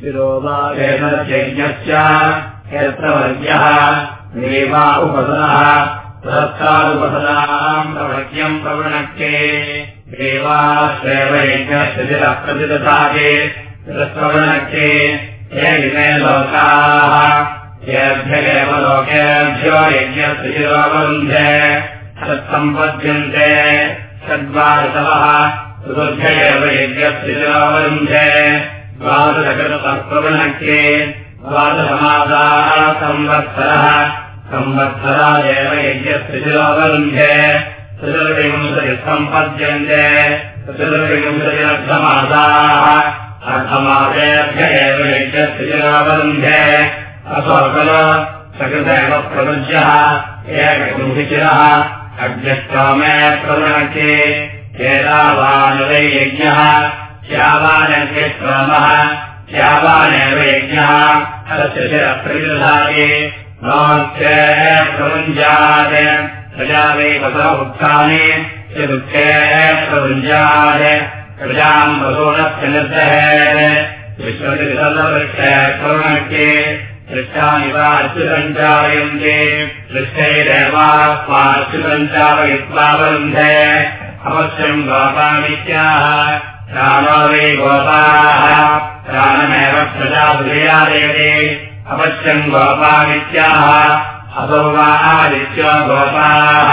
शिरोवायज्ञस्य यत्र वर्ग्यः देवा उपसनः पुरस्कारुपसनाम् प्रवर्ग्यम् प्रवृणक्ते। देवाश्रेवयज्ञशिरप्रतिदधाते प्रवृणक्ते हे इमे लोकाः येभ्य एव लोकेभ्यो यज्ञशिरोवरुन्धे तत्सम्पद्यन्ते षड्वादशवः सुदुर्भ्य एव द्वादशकृतप्रवृणक्ते द्वादशमासाः संवत्सरः। संवत्सरादेव यज्ञस्त्रिशिरोवरुन्धे त्रिचतुर्विंशतिः सम्पद्यन्ते त्रिचतुर्विंशतिरर्धमासाः अर्धमासेभ्य एव यज्ञस्त्रिशिरोवरुन्धे असो खलु सकृतेव प्रवृज्यः। एकगुंभिचिरः अग्निष्टोमे प्रवृणके एतावानुवै यज्ञः श्यावानग्निष्टोमः श्यावानेव यज्ञः तस्य शिरप्रतिदधाति प्रमुञ्जात् प्रजा वै वसो उत्थाने दुःखे प्रमुञ्जात् प्रजाम् करुणके पृष्ठानि वा अच्युतञ्चालयन्ते पृष्ठैरेवास्माच्युतञ्चालयित्वा वरुन्धे अवश्यम् गोपामित्याह रामो वै गोपाः राममेव प्रजादुर्यादयते अवश्यम् गोपादित्याः असौ वा आदित्यो गोपाः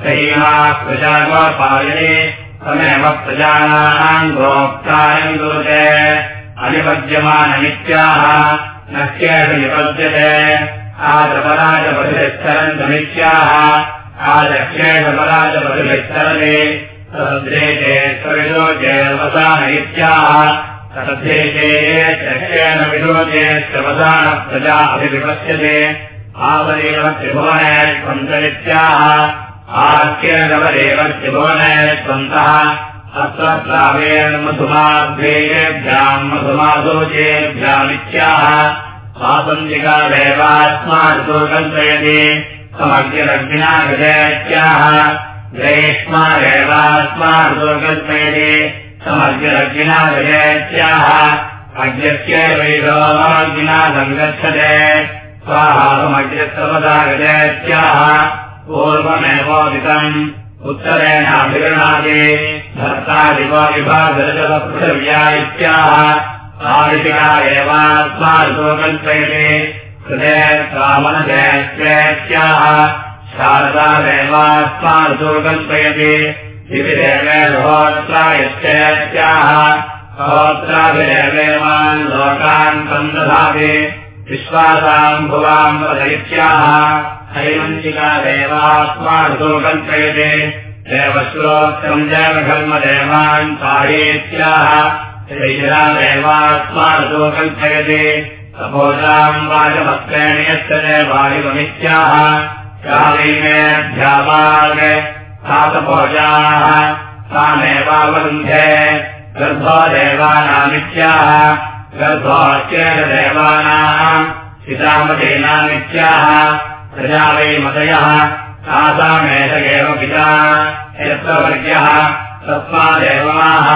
सैमा प्रजा गोपायने तमेव प्रजानाम् गोक्तायम् कुरुते अनिपद्यमानमित्याह। न चेत् निपद्यते आदपराजपतिश्चरन्तमित्याह आदक्षेषपराजपतिश्चरणे समुद्रेते स्वविलोचेवसान इत्याह। तथेते चक्षेण विरोचेत्यवसानप्रजा अभिविपश्यते। आवदेव त्रिभुवने त्वन्तरित्याह। आख्येनवदेव त्रिभुवने त्वन्तः। अत्रत्रावेण मधुमाभ्येभ्याम् मधुमासोचेभ्यामित्याह स्वातन्त्रिकादेवात्मार्थो कल्पयति समग्रलग्निना गजेत्याह ग्रेष्मादेवात्मार्थो कल्पयति समग्रलग्निना गजेत्याह अग्रस्य वैरोमग्निना सङ्गच्छते स्वाहा समग्रसर्वदा गजेत्याह पूर्वमेवोदितम् उत्तरेणाभिगृणादि भर्तादिवो विभागपृथिव्या इत्याह आदिशिका एवात्मार्थो कल्पयते कृते स्वामनजयत्याह शारदादेवात्मार्थो कल्पयते शिविदेवेहोत्रायश्चेत्याह होत्राभिदेवेवान् लोकान् सन्दधाति। विश्वासाम् भुवाम् वदैत्याह हैमन्तिका देवात्मार्थो कल्पयते देवश्लोत्रम् देवधर्मदेवान् पायेत्याह देवात्मार्थो कल्पयते सपोजाम् वाजमत्रेण यस्य देवायुवमित्याह कालीमेऽध्यावान् सातपोजाः तामेवावरुन्धे गर्भो देवानामित्याह गर्भोच्चेन देवानाम् पितामदीनामित्याह प्रजा वै मदयः तासामेष एव पिता वर्ग्यः तस्मादेवाः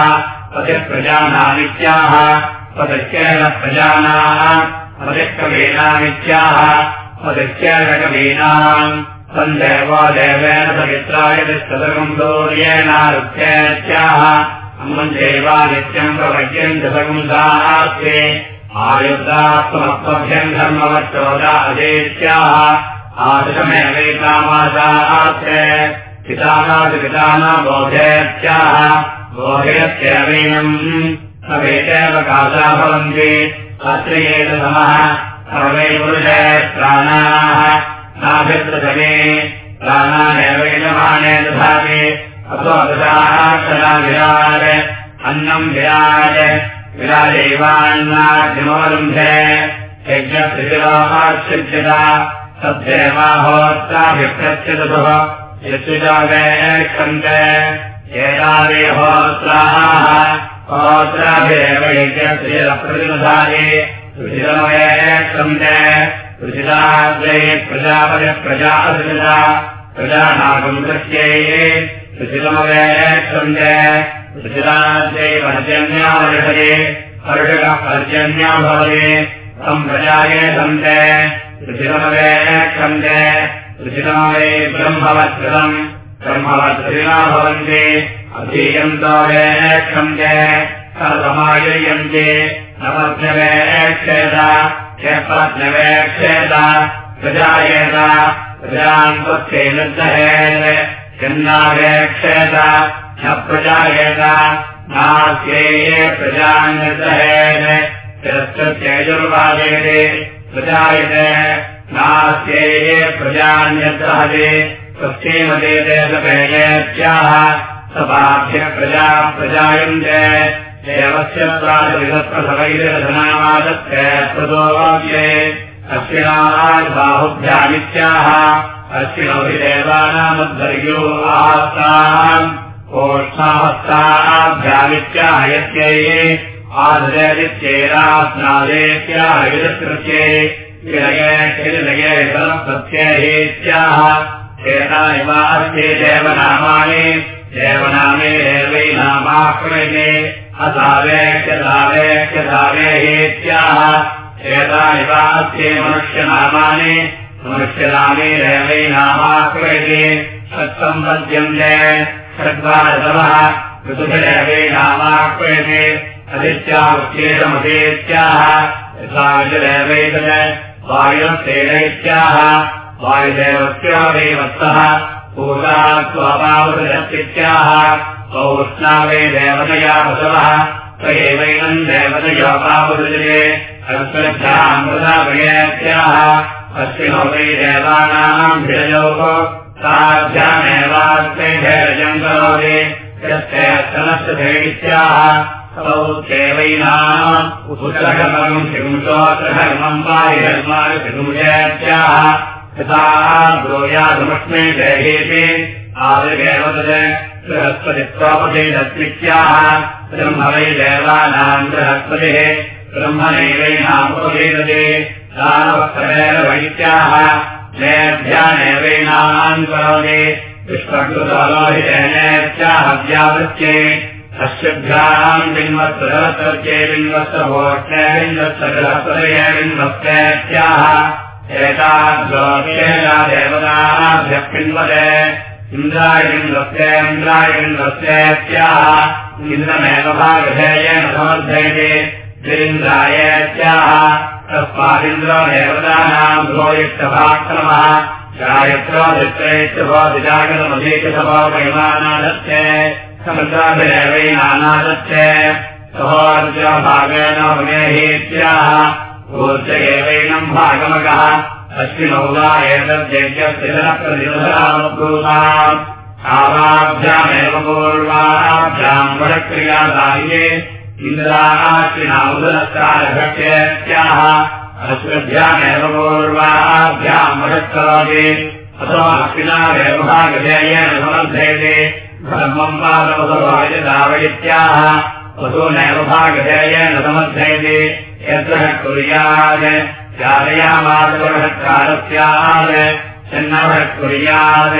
पतिप्रजानामित्याह पदश्चेन प्रजानाम् पतिकवीनामित्याह पदश्चेन कवीनाम् तन्देवो देवेन पवित्राय दशतकम् दूर्येणारुत्येत्याह अम्मञ्चैवादित्यम् प्रवज्यम् दशकुंसास्ते आयुर्दात्मत्वभ्यम् धर्मवच्चोदा अजेत्याह आदशमेवैकामासास्ते पितानादिपिताना बोधेत्याह। बोधयत्येवैनम् सवेदेव कासा भवन्ति अत्रियेत समः सर्वै पुरुषे प्राणाः नाभिद्रजने प्राणानेव यजमाने दधाति। अथो दशाः क्षणा विराज अन्नम् विराज विराजैवान्नाग्निमोलम्भे यज्ञस्थितिरोहाच्छिद्यता तद्धेवाहोत्राभिप्रत्यदुः यच्युजागेक्षन्ते एतादे होत्राः होत्राभिरेव यज्ञस्थितिरप्रतिदधाति रुचिरमयेक्षन्ते रुचिराग्रे प्रजापतिः प्रजा असृजा प्रजानागम् कृत्यै रुचिरमवेक्षन्ते रुचिराज्यै वनजन्यावषये पर्षकः पर्जन्या भवति तम् प्रजाये सन्ते ऋषितमवे क्षन्ते ऋषितमवे ब्रह्मवत्कृतम् ब्रह्मवत्कृतिना भवन्ति। अधीयन्तो वे सर्वमायुर्यन्ते नवज्ञवेक्षेत क्षेपज्ञवेक्षेत प्रजायेत प्रजान् त्वत्ते निर्दहेत् चन्नावेक्षेत न प्रजायेत नास्ये प्रजान् निर्दहेत् तिरस्कृत्यजुर्वादेते प्रजायते नास्ये प्रजान्यर्दहते स्वस्येमदेते सपेयत्याः सपाभ्य प्रजा प्रजायन्ते देवस्य प्राजविधत्वसवैरधनामादत्ते प्रदोवाक्ये अस्मिनाः बाहुभ्यामित्याः अस्मिनोहि देवानामद्धर्यो आस्ताम् ओष्ठाहस्ताभ्यामित्याह यत्यै आदृत्यैरास्नादेत्याह विदत्कृत्ये विलये किलये प्रत्ययेत्याह एता इवास्ते देवनामानि देवनामे देवै नामाक्रमे असावेक्षसावेक्षसावेहेत्याह एता इवास्ते मनुष्यनामानि मनुष्यनामे देवै नामाक्रमे षट्सम्पद्यन्ते षड्वादशमः ऋतुभिदेवै नामाक्रमे अधित्यावच्छेदमधेत्याह यथा विजदेवैतत् वायुसेनैत्याह वायुदेवस्य वै वत्सः पूजा स्वापावृत्याह औष्णा वै देवतया स एवैनम् देवतयोपावृजये अल्पभ्यामृताभयत्याह अस्मिनो वै देवानाम् भिरयोः ताभ्यामेवास्ते धैर्यम् करोति यस्ते अर्थनस्य धैर्यत्याह सौ देवैनाम् उत्तरकर्मम् त्रिपुंशोत्तरकर्मम् वायुधर्माय त्रिपुंशत्याह यथा ब्रूयादमस्मै देहेति बृहस्पतित्वापदेदत्मित्याह ब्रह्म वै देवानाम् ब्रह्मनैवैनामुपदेदते दानवस्तरेण वैत्याह नेभ्यानेवैनाम् करोति विश्वकृतलोहितेनेत्याह व्यावृत्ये अश्वभ्याम् बिन्वत्सर्चे बिन्वत्सभोष्णे बिन्वत्सगृहस्पदये बिन्वस्तेत्याह एताद्रोषेया देवताभ्यः पिन्वते इन्द्रायिन्वस्ते इन्द्रायिन्वस्तेत्याह इन्द्रमेव भागधेयेन समर्थयते गिरीन्द्रायत्याह तस्मादिन्द्रो देवतानाम् भोयुक्तभाक्रमः गायत्रो दित्रैत्यभो दिजागतमधीकसभो परिमानादत्ते समुद्राभिरेवैनानादत्ते सहोर्जभागेन भगेहीत्याह ऊर्ज एवैनम् भागमकः अस्मिनौ वा एतद्यज्ञस्थिरप्रतिरोधामब्रूताम् आवाभ्यामेव पूर्वाभ्याम् वरक्रियादाये इन्द्राश्विनामुदनस्कारभक्त्यत्याह अश्वभ्यामेव पूर्वाभ्याम् वरक्करोति अथो अश्विनादेव भागधेयेन समर्थयते धर्मम् पादवसभायदावयित्याह वसूनेव भागधेयेन समर्थयते यत्र कुर्यात् चारयामादवहत्कारस्यात् चन्नवः कुर्यात्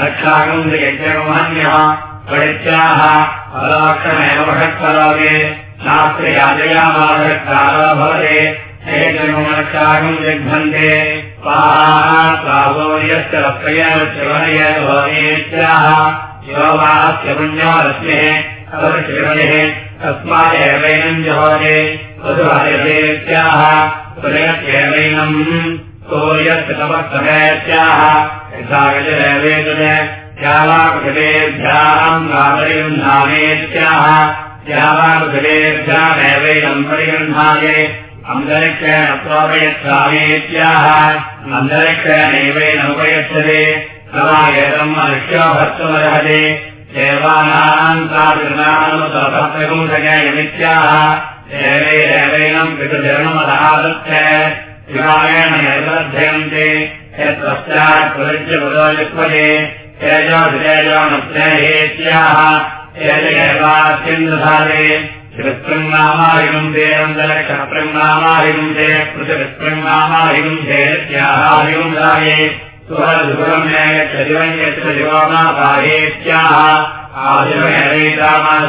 रक्षाकम् यज्ञमहन्यः परित्याह अलाक्षमेव वषत्करोति शास्त्रे याजयामादहत्कारो भवति शिवनय भवतीत्याह शिववास्य पुण्यो रश्मिः शिवनिः तस्मादेवैनम् तपस्तमेत्याह यथा गजरेवेतन द्यावाकृतेभ्याम् गामरिगृह्णामेत्याह द्यावाकृतेभ्यामेवैनम् परिगृह्णाये अन्तरिक्षेण प्रोपयच्छामेत्याह अन्तरिक्षेणैवैनमुपयच्छते समायतम् मनुष्यो भर्तुमर्हति पितृधर्ममदादत्ते शिवायेण निर्बध्यन्ते यत्पश्चात् पुरुषपदो युक्पते तेजोधितेजो नस्नेहेत्याह तेजयेवास्यन्दधारे श्रीस्पृङ्नामारिगुंसे अन्तरक्षप्रङ्नामारिगुंसे पृथविस्पृङ्नामारिगुंसे इत्याहारिगुंसाये सुहरसुरम्ये शरिवम् यत्र शिवमापाहेत्याह आदिवैतामादास्ते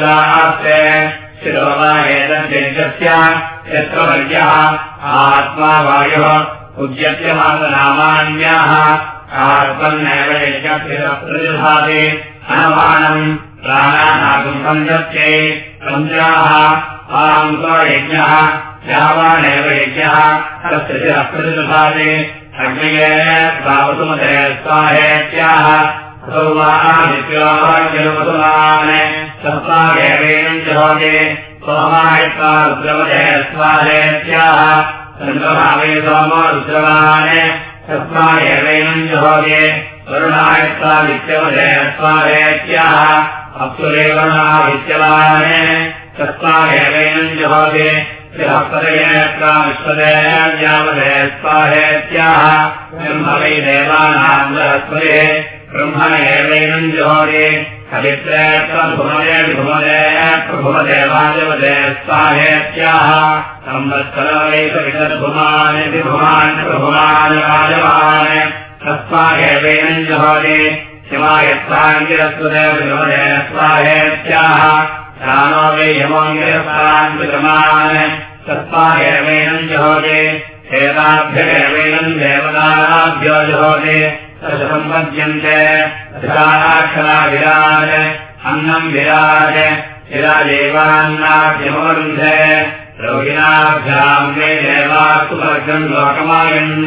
शिरोवायेतस्य यत्र वर्यः आत्मा वायुः सञ्जत्यै सञ्जाः आंसो यज्ञः यावानेव यज्ञः तस्य प्रतिभाति अग्नये स्वावसुमते स्वाहेत्याः सौवादित्योजलवसुमान् सत्त्वागेवेन जहोगे सोमायत्वा रुद्रवदे स्वाहेत्याः सङ्गभावे सोमो रुद्रवान् सत्त्वागेवेन जहोगे वरुणायत्वा विद्यवदे स्वाहेत्याः अप्सुरेवणा विद्यवान् सत्त्वागेवेन जहोगे विश्वदेव्यावदे स्वाहेत्याः ब्रह्मवै देवानाम् बृहस्पदे ब्रह्मण एवैनम् जोरे हरित्रेत्वभुमदे विभुमदे प्रभुमदेवाजवदे स्वाहेत्याः संवत्सरवैकविषद्भुमान् विभुमान् प्रभुमान् राजवान् तस्माहेवैनम् जोरे शिवायत्वाङ्गिरस्वदे विभुमदे स्वाहेत्याः जोरे सम्पद्यन्ते क्षरा विराज अन्नम् विराज। विराजेवान्नाभ्यमवरुन्धे रोहिणाभ्याम् मे देवास्तुवर्गम् लोकमायन्।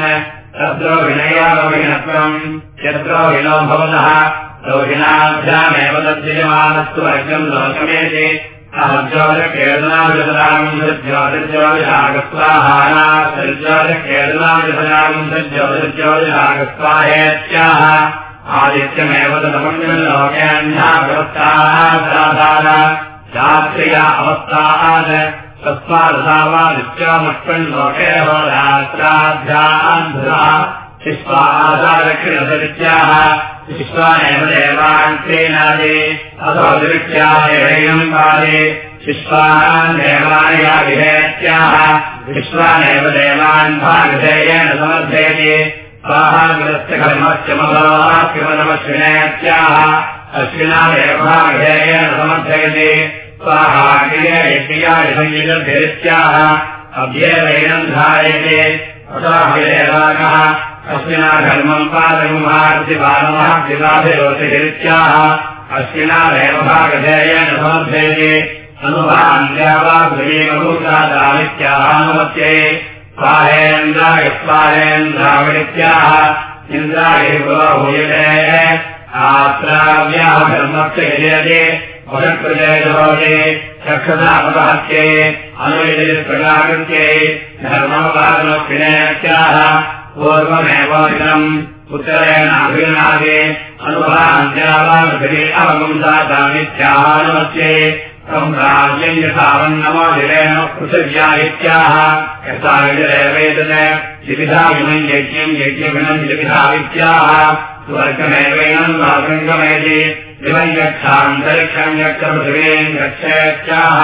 यत्रो विनो भवतः रोहिणाभ्यामेव तद्यजमानस्तु वर्गम् लोकमेति। ज्योतिर्ज्योतिषागस्वाहानाज्योतिर्ज्योतिषागस्वाहेत्याः आदित्यमेव तदमण्डलोकेऽन्यावस्थाः शास्त्रिया अवस्थाः तस्मादसावादित्यामष्टन् लोके होरात्राभ्यान्धुरा काले शिष्वान् देवानया विधेत्याः विश्वानेव देवान् भागधेयेन समर्थयति। अश्विनादेव भागधेयेन समर्थयति। स्वाहाग्रियेत्याः अभ्येवैनम् धारयते। अथाभिदेवानः अश्विना धर्मम् पादमुहार्तिबालमः पिताभिरोतिरित्याः अश्विनादेव भागधेयेन समर्थयति अनुभान्यावाग्रीमभूतादामित्याहानुमत्यै स्वाहेन्द्राय स्वाहेन्द्रावणित्याः इन्द्राय भूयते आत्राव्याः धर्मस्य चक्षुतापहत्यै अनुयप्रकाकृत्यै धर्मोपादनक्षिणेत्याः पूर्वमेवोदिनम् उत्तरेण अभिनादे अनुभान्यावाग्री अवगुंसादामित्याहानुमत्यै सम्राज्यम् यथावन्नमो जिरेण पृथिव्या इत्याह यथा जिविधाविनम् यज्ञम् यज्ञविनम् जिविधावित्याह स्वर्गमेवैनम् वासङ्गमेति दिवम् पृथिवीम् गच्छेत्याह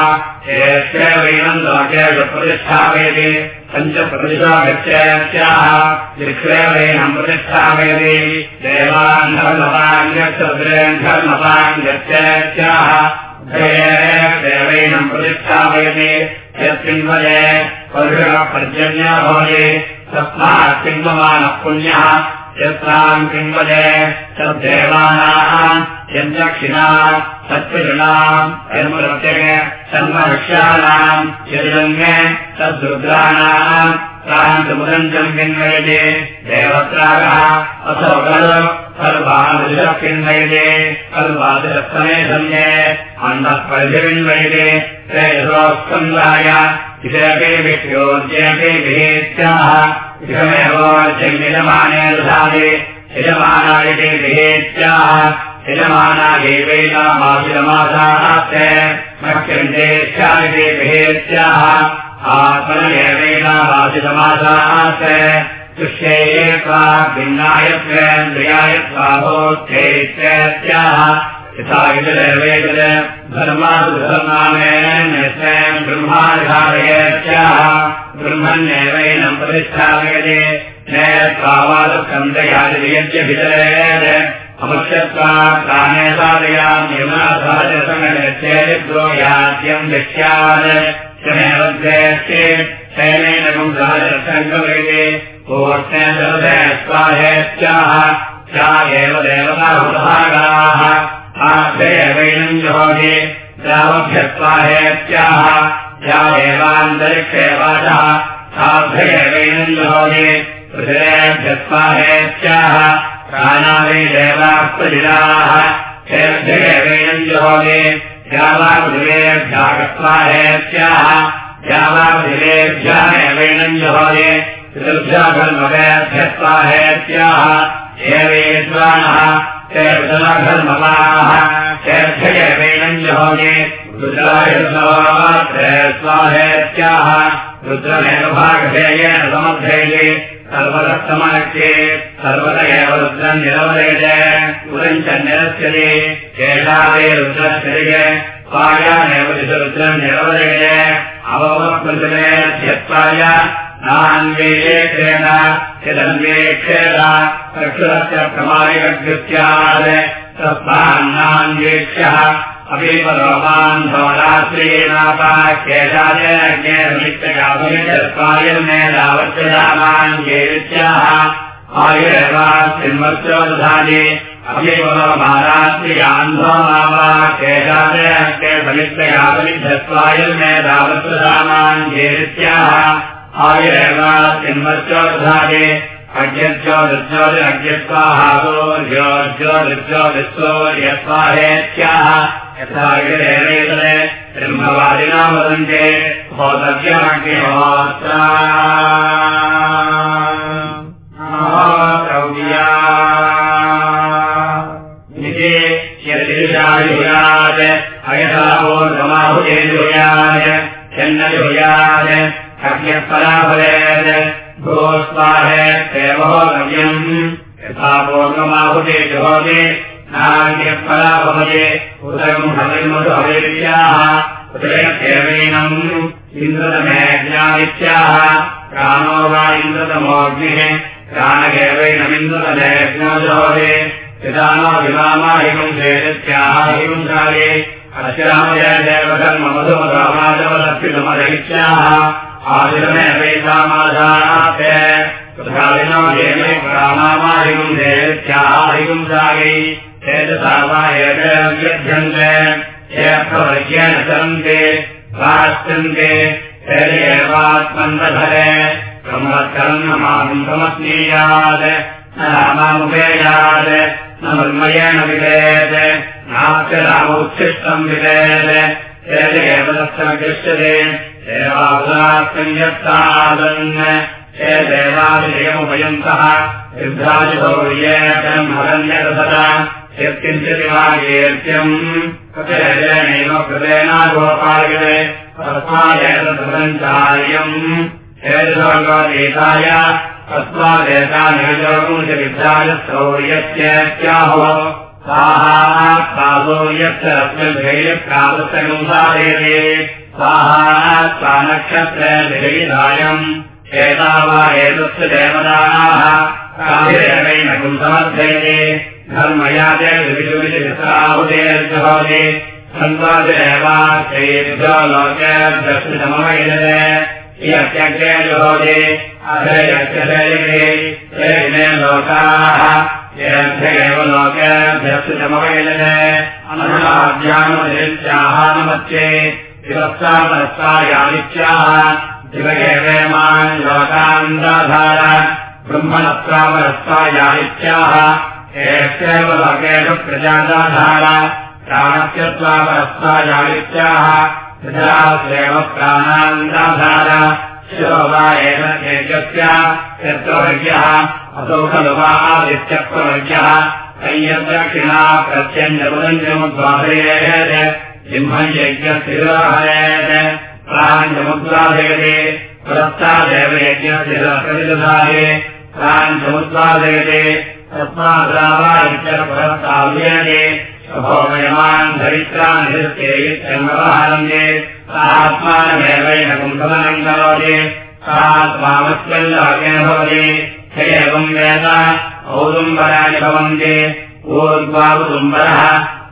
एत्येवैनम् लोकेषु प्रतिष्ठापयति पञ्चप्रतिशा गच्छेत्याह दिक्ष्वेवैनम् प्रतिष्ठापयति देवान् धर्मपान् गच्छद्रेन् धर्मपान् गच्छेत्याह देवैनम् प्रतिष्ठापयति यत्पिन्वये पर्जन्या भवति तस्मात् पिन्वमानः पुण्यः यत्राम् पिन्वये तद्देवानाम् यद्दक्षिणा तत्पितॄणाम् यन्मृत्यग सर्ववृक्षाणाम् यदङ्गे तद्रुद्राणाम् तान्तमुदन्तम् पिन्वयति देवत्रागः असौ खलु सर्वादृशः पिन्वयते सर्वादृशस्तमे सन्ये अन्नः परिभिन्वयते तेजसोस्कन्दाय इतरपि विष्योद्यपि इदमेवोद्यमिदमाने दधाति यजमानायते विहेत्याः यजमानायैवैनामाशिरमासास्ते मह्यन्तेष्यायते विहेत्याः आत्मनयैवैनामाशिरमासास्ते तुष्यैये त्वा भिन्नायत्वेन्द्रियायत्वा भोक्त्यैत्याः यथा विजलवेदल धर्मादुधर्मामेन स्वयम् ब्रह्माधारयत्याः ब्रह्मण्येवैनम् प्रतिष्ठापयते। न त्वावादस्कन्दयादियज्ञ विजलेन अमुष्यत्वा प्राणे साधयाम् यमुनाधारसङ्गो याद्यम् दृश्यात् शैलेन पुंसादर्शङ्गवेदे पूर्णे स्वाहेत्याः सा एव देवताभागाः आभ्ययवैनम् जोगे यावभ्यस्वाहेत्याः या एवान्तरिक्षे वाचः। साभ्ययवैनम् जोगे पृथिवेभ्यस्वाहेत्याः प्राणादि देवाः प्रजिलाः हेभ्ययवैनम् जोगे यावापृथिवेभ्यागस्वाहेत्याः यावापृथिवेभ्यः एवैनम् जोगे ऋभ्याघर्मवेभ्यस्वाहेत्याः एवेद्वानः धर्मवाः चेभ्ययवेनम् जहोगे रुद्रायुर्वाहेत्याः रुद्रमेव भागधेयेन समर्थेये सर्वदत्तमनक्ये सर्वत एव रुद्रम् निरवरेज। उदम् च निरस्यते। केशादे रुद्रश्चर्य स्वायानेव रुद्रम् निरवरेज। अवपृथिवेध्यत्वाय नान्वेक्षेण यदन्वेक्षेण रक्षुरस्य प्रमाणिककृत्यात् तस्मान्नान्वेक्ष्यः अवीपरोमान् भवराश्रीनापाख्येषायमेधावत्यदामान्येत्याः आयुरेवास्मिन्वत्सोदधाने अवीपरोमारात्र्यान्धोमावाख्येषादयज्ञे समित्तयावलिधत्वायुर्मेधावत्यदामान्येत्याः आयुरेवास्मिन्वत्सोदधाने अज्ञज्योतिज्योतिरज्ञस्वाहासो ज्योज्योतिज्योतिस्वो यस्वाहेत्याः यथा गिरेवेदने ब्रह्मवादिना वदन्ते भोतव्यमग्निहोत्रा निजे यदिशायुयात् अयथावोर्गमाहुजेजुयात् चन्नजुयात् अज्ञपराभवेत् भोस्वाहेत्येवो गव्यम् यथा पूर्वमाहुते जुहोति नान्यपरा भवते उदयम् उदयकेवेनम् इन्द्रतमेज्ञादित्याः प्राणो वा इन्द्रतमोऽग्निः। जुहोति पितानो विमामाहिकम् चेदित्याः हिंसाले अश्रामय देवधर्ममधुमधमाजवदप्युतमदयित्याः येऽर्थवर्ग्येन चरन्ते प्राश्चन्ते एवात्मन्वधरे ब्रह्मकर्णमाम् समस्नीयात् न रामामुपेयात् न मन्मयेन विवेत् नास्य रामोच्छिष्टम् विवेत् एव देवासुरात्मन्यत्तादन् हे देवादिदेवमुपयन्तः युद्धादिभौर्येतम् हरण्यदसता यत्किञ्चिदिवागेत्यम् कतिरजनैव कृतेनागोपायते तस्मादेतदन्तकार्यम् हेतुभगवदेताय तस्मादेतानिर्जोमुषविद्धाय क्रौर्यस्यत्याहो साहासो यस्य रत्नभैर्यप्रावस्तकंसादेते स्वाहा नक्षत्रयम् एता वा एतस्य देवताः काभिरेवैनकम् समर्थयते। धर्मया च विविधविधिसराहुतेर्जहोति सन्त्वादिरेवाश्रयेभ्यो लोकेभ्यस्तमवैदते यत्यग्रे जुहोति अधयत्यशयते ते लोकाः। एव लोकेभ्यस्तमवैदते अनुराज्यानुमत्ये दिवस्तामनस्तायादित्याः दिवगेवेमान् लोकान्दाधार ब्रह्मणत्वामनस्तायादित्याः एत्येव लोकेषु प्रजादाधार प्राणत्यत्वामनस्तायादित्याः प्रजासेव प्राणान्दाधार शिरो वा एव एकस्य यत्त्ववर्ग्यः असौ खलु वा आदित्यत्ववर्ग्यः संयद्दक्षिणा प्रत्यञ्जमुदञ्जमुद्वाहयेत् सिंहम् यज्ञस्थिराहरेत् प्राञ्चमुद्वादयते पुरस्तादेव यज्ञस्थिरप्रतिदधाये प्राञ्चमुद्वादयते तस्माद्रावादित्यपुरस्ताव्यते भोमयमान् धरित्रान् धृत्ये इत्यङ्गवहरन्ते आत्मानमेवैन कुम्भवनम् करोति। सात्मामस्यल्लोकेन भवति। स एवम् वेद औदुम्बराणि भवन्ति। ऊर्ध्वावुदुम्बरः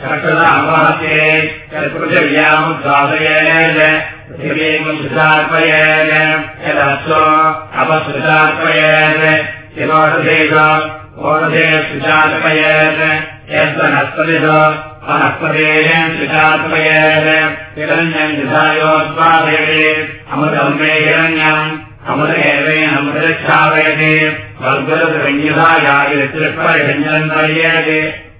कर्षदापहत्ये पृथिव्यामुद्वादयेन पृथिवीम् सुधार्पयेन यदस्व अपसुधार्पयेन शिवोषधेश ओषधे सुचार्पयेन यद्वनस्पतिष वनस्पतेः सुचार्पयेन हिरण्यम् सुधायोत्पादयते अमृतम् मे हिरण्यम् अमृतेवेनमृतच्छावयते वर्गरसंयुधायादित्रिपरिषञ्जनम् पर्येते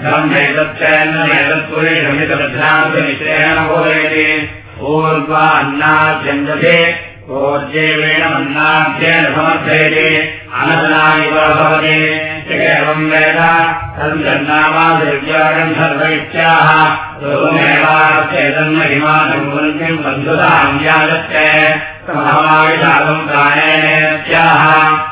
ब्रह्मेतच्चेन्नेतत्पुरेषमितभ्रान्तनिश्चयेन बोधयति ऊर्ध्वा अन्नाद्यञ्जते ऊर्जेवेण अन्नाद्येन समर्थयति अनदनानिव भवति तन्नामादिर्यागम् सर्वैत्याः व्यागत्य समाविशालम् प्राणेनेत्याः आशिरमेवैतामासाय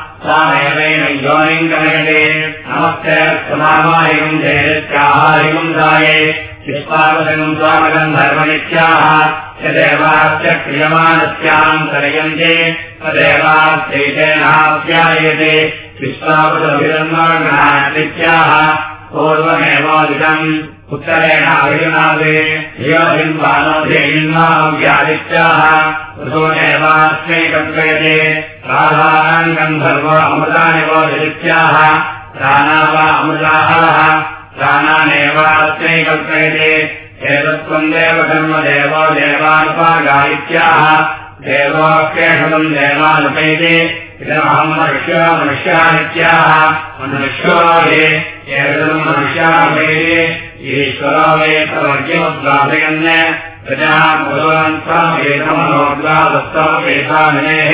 योनिम् गमयते नमस्ते समामायम् जयत्याहारिम् दाये विश्वावसनम् स्वामकम् धर्मनित्याः यदेवास्य क्रियमाणस्याम् तदेवास्यैतेनाप्यायते विश्वावसभिरन्माणात्याः पूर्वमेवादितम् उत्तरेण धियोभिन्वानोधेयिन्वाव्यादित्याः ऋतोनेवास्मै कल्पयते राधानाम् गन्धर्व अमृतानि वो दित्याः प्राणा वा अमृताहरः प्राणानेवास्मै कल्पयते। एतत्त्वम् देवकर्म देवो देवानुपागायित्याः देवोऽप्यषदम् देवानुपैते इदमहम् मनुष्यो मनुष्यो ये एतदम् मनुष्यानुपैते ईश्वरो वे प्रवर्ग्यमुद्वादयन् प्रजामुद्वादस्तमेः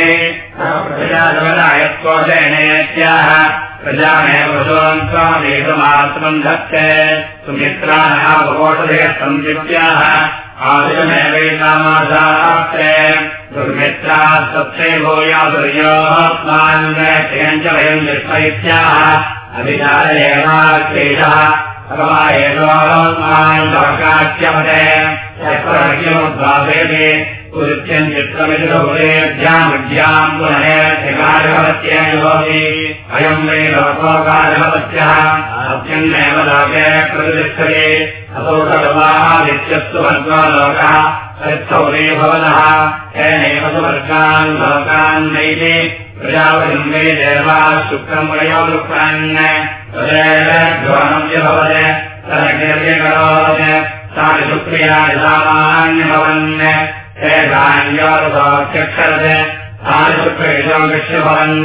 प्रजाजगदायत्वोदयनेत्याः प्रजामेव धत्ते सुमित्राणः भगोषधयः सन्दित्याः आदिरमेवैतामासाप्ते दुर्मित्राः सत्ते भूयासुर्योत्मान् च वयम् अभिचार एवाक्लेशः भगवा एवात्मान्काच्यमते चक्रमुद्वासयते पुरुत्यम् चित्रमितिभ्याम् पुनः भवति। अयम् वै लोकोकारभवत्यः सत्यन्नेव लोके प्रतिष्ठते। सर्वादित्यस्तु वर्गो लोकः मे भवतः तेनैव सुवर्गान् लोकान् नैते। प्रजापतिम् वै देवाः शुक्रम् वयो वृक्षान् तदेवनम् च भवत्। तदग्निर्यकरोत् तानि शुक्रियाणि सामान्यभवन् तेषान्योक्षरत् तानि शुक्रेषु भवन्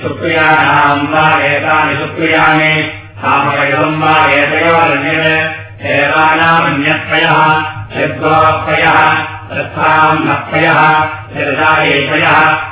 शुक्रियाणाम् वा एतानि शुक्रियाणि सामयम् वा एतयोर्निर् देवानामन्यत्रयः यद्गोप्रयः तत्ताम् नप्रयः निर्दायेशयः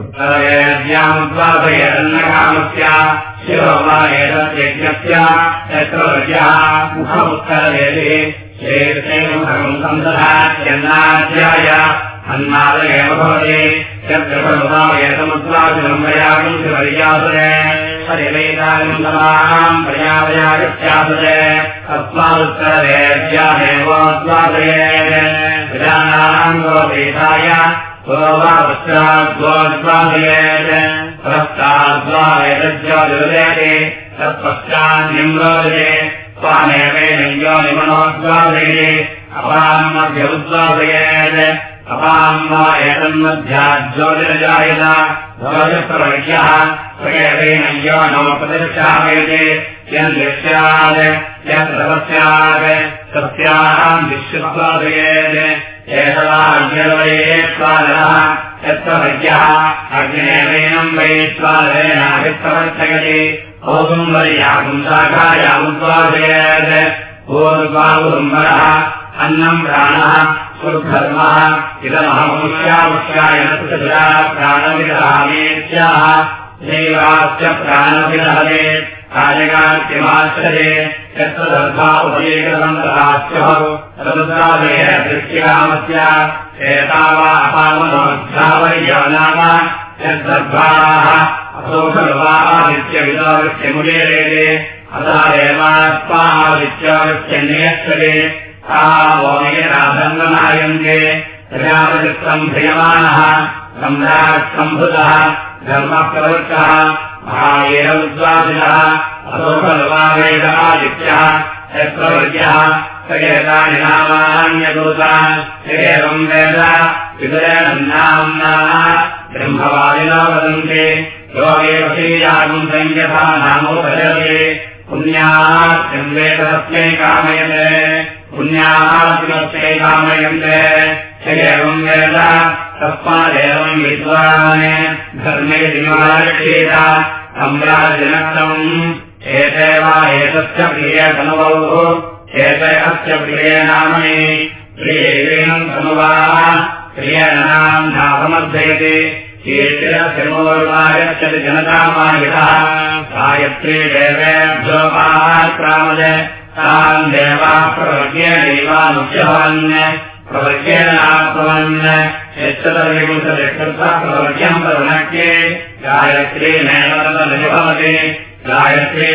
उत्तरवेद्यामुद्वादयन्नकामस्य शिरो वा एतद्यज्ञस्य चक्रवर्ग्यः मुखमुत्तरवेदे श्रेयसेन सन्दधात्यन्नाध्याय अन्नादयेव भवति। यद्रपमुद्वादयतमुद्वादिनम्बयागुंसिवर्यासुरे परिवेदानन्दमानाम् प्रजापयागस्यासुरे तस्मादुत्तरवेद्यामेवोद्वादयेत् प्रजानाम् गोपेताय गोवापश्चाद्गोद्वादयेत् पुरस्ताद्वादयतज्योतिरुदयते तत्पश्चान्निम्रोदये। स्वामेवेनयो निमनोद्वादये। अपाम् मध्ये उद्वादयेत् अपाम् वा एतन्मध्याज्योतिरजायत भवजप्रवर्ग्यः स्वयवेनयो नवप्रतिष्ठापयते यद्यस्यात् यत्रपस्यात् तस्याम् विश्वद्वादयेत् एतदाज्ञर्वये स्वादः यत्रवर्ग्यः अग्नेवेनम् वै स्वादयेनाभिप्रवर्तयति औदुम्बर्यागुम् शाखायामुद्वादयेत् पूर्वावुदुम्बरः अन्नम् प्राणः सुर्धर्मः इदमहमुष्यामुष्याय प्राणविदहामेत्याः दैवाश्च दर्भा उदयेकसन्तराश्चः तदुद्रादये दृष्ट्यामस्य एतावा अपामनोद्धावर्यो नाम यद्दर्भाः असौखलवादित्यविदावृत्यमुदेरे अतः एवास्मादित्यावृत्यन्यस्वरे ह्रियमाणः सम्राट्सम्भृतः धर्मप्रवृत्तः स एतानि नामान्यदूता एवम् वेद ब्रह्मवादिनो वदन्ति। योगे वशीयागुम् सञ्जथा नामोपजते पुण्याः कामयते पुण्याः कामयन्ते एवम् वेद एते वा एतस्य प्रियधनुवौ एते अस्य प्रियनामने प्रियेण धनुवाः। प्रियनाम् नामर्धयते कीर्तिरसिमोर्वायच्छति जनतामायुधः गायत्री देवेभ्योपाक्रामज देवाः दैवानुष्यभवन् प्रवर्ग्येण आप्नुवन् यच्छतविंशतिकृतः प्रवर्ग्यम् प्रवृणक्ये गायत्री नैवतनिभवति गायत्री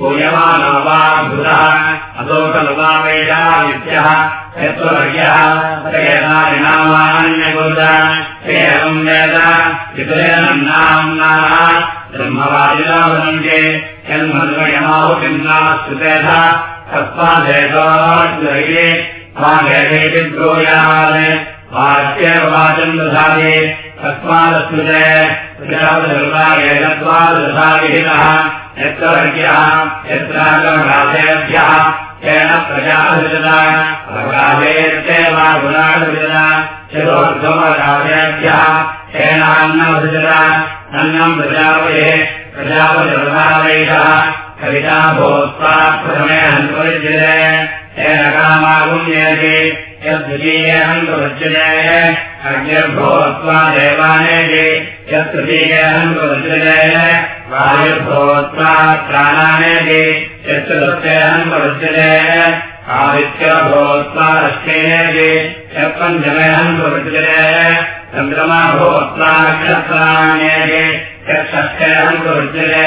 पूयमानो वा भूतः अतोकलुवावेदा नित्यः यत्त्वर्यः एतानि नामान्यकुरुत एवम् वेद। वितरेण नाम्नाः ब्रह्मवादिना वदन्ते यन्मन्वयमाहुचिन्नाश्रुतेथ तस्मादेतोर्ये वागेति ब्रूयात् वाच्येव वाचम् दधाति तस्मादस्मृते यत्र वर्ग्यः यत्रागमराधेभ्यः येन प्रजाभिजता प्रजाभेत्ते वा गुणाभिजता चिरोर्धमराधेभ्यः येनान्नभिजता अन्नम् प्रजापये प्रजापतिर्वावैषः कविता भूत्वा प्रथमे हन्तुर्जते यत्तृतीये हन्तुर्जते वायुर्भूत्वा प्राणानेति यत्तृतीये हन्तुर्जते आदित्यभूत्वा अष्टेनेति यत्पञ्चमे हन्तुर्जते चन्द्रमा भूत्वा नक्षत्राण्येति यत्षष्ठेऽहङ्कुरुज्यते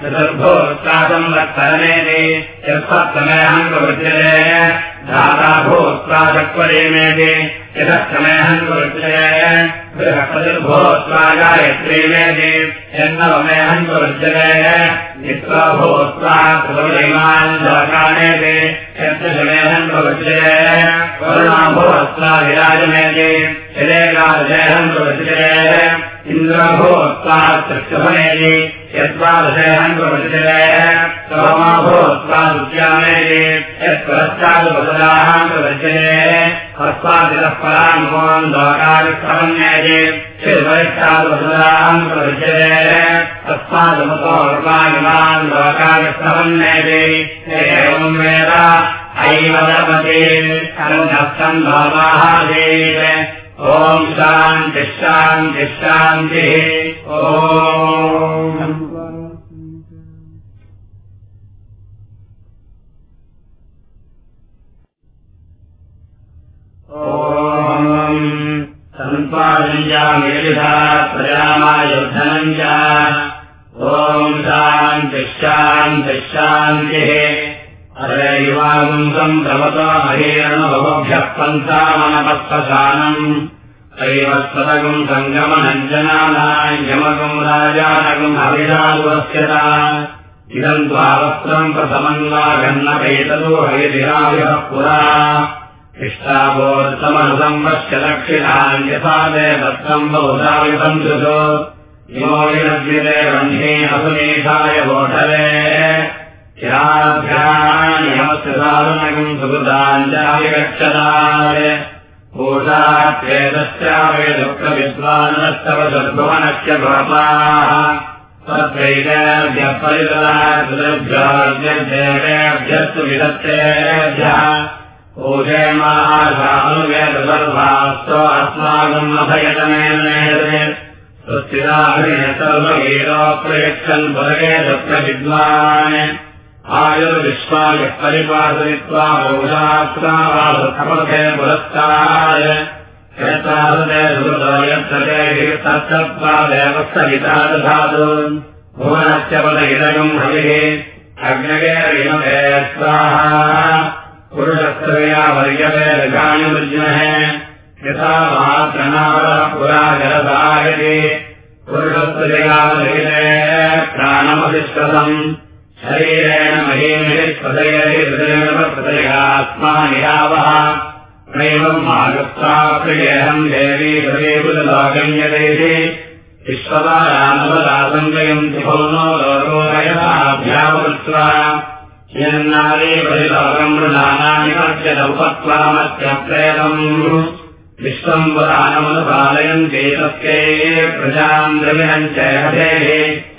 चतुर्भूत्वा संवत्सरमेति यत्सप्तमेऽहङ्कुरुज्यते धाता भूत्वा गायत्रीमेति यन्नवमेऽहङ्कुरुज्यते नित्वा भूत्वा सुरलिमान् लोकानेति यत्तमेऽहङ्कुरुज्यते वरुणा भूत्वा विराजमेति यदेकादशेऽहङ्कुरुज्यते इन्द्रभोत्पादृष्टभने यद्वादशयहङ्गवचले सोमा भोत्पादुद्यामे यत्परश्चादुपदलाहङ्गवचले अस्मादितः पराङ्गोन् लोकादिष्टमन्ये चिद्वरिष्ठादुपदलाहङ्गवचले तस्मादमुतोर्वागिमान् लोकादिष्टमन्ये एवं वेद ऐवदपते कन्दस्तम् भावाहादेव ॐ शान्तिः ॐ। सन्त्वादञ्जामेधा प्रजामायुद्धनम् च ॐ शान्तिः शान्तिः शान्तिः अरे युवागुंसम् प्रवतो महेरणभवभ्यः पन्थामनपत्पशानम् ऐवत्पदगुम् सङ्गमनम् जनानाम् यमगम् राजानगम् हविषादुवस्यता इदम् द्वावस्त्रम् प्रथमम् वा गन्नकैतदो हरिधिराविहः पुरा। इष्टावोत्तमनुसंवश्य दक्षिणाम् यथा ते दत्तम् बहुधावितम् दृशो इमोविनद्विते बन्धे असुमेषाय वोढरे ्यान्यमस्यसाधनकम् सुकृताञ्चाविगच्छताय भूषात्वेदश्चावे दुःखविद्वानस्तव सद्भुवनस्य भवताः विदत्तेभ्यः। पूजयमाशानुवेदसर्वास्तो अस्माकम् अभयतमेन स्वस्तिदाभिनेतर्वगीरो प्रयच्छन् वर्गे तत्र विद्वान् आयुर्विश्वाय तत्त्वादेव स्थगिता दधातु भुवनस्य पद इदगम् हविः अग्नगेरिमते स्वाहा पुरुषस्तया वर्यते रजायुर्जनः यथा महात्रणावः पुरा जलदायते पुरुषस्तया वर्यते प्राणमधिष्ठतम् निरावः आगत्वा प्रियेहम् देवी हृदेवुलोकन्यदेशे विश्वदानवदासङ्गयन्ति भौनो लोकोदयाभ्यावृत्वा यन्नारे परिलोकम् मृदानानि मध्यदौपत्वामत्यप्रेतम् विश्वम् वदानमनुपालयन्ते तस्ये प्रजाम् द्रविणम् च हरेः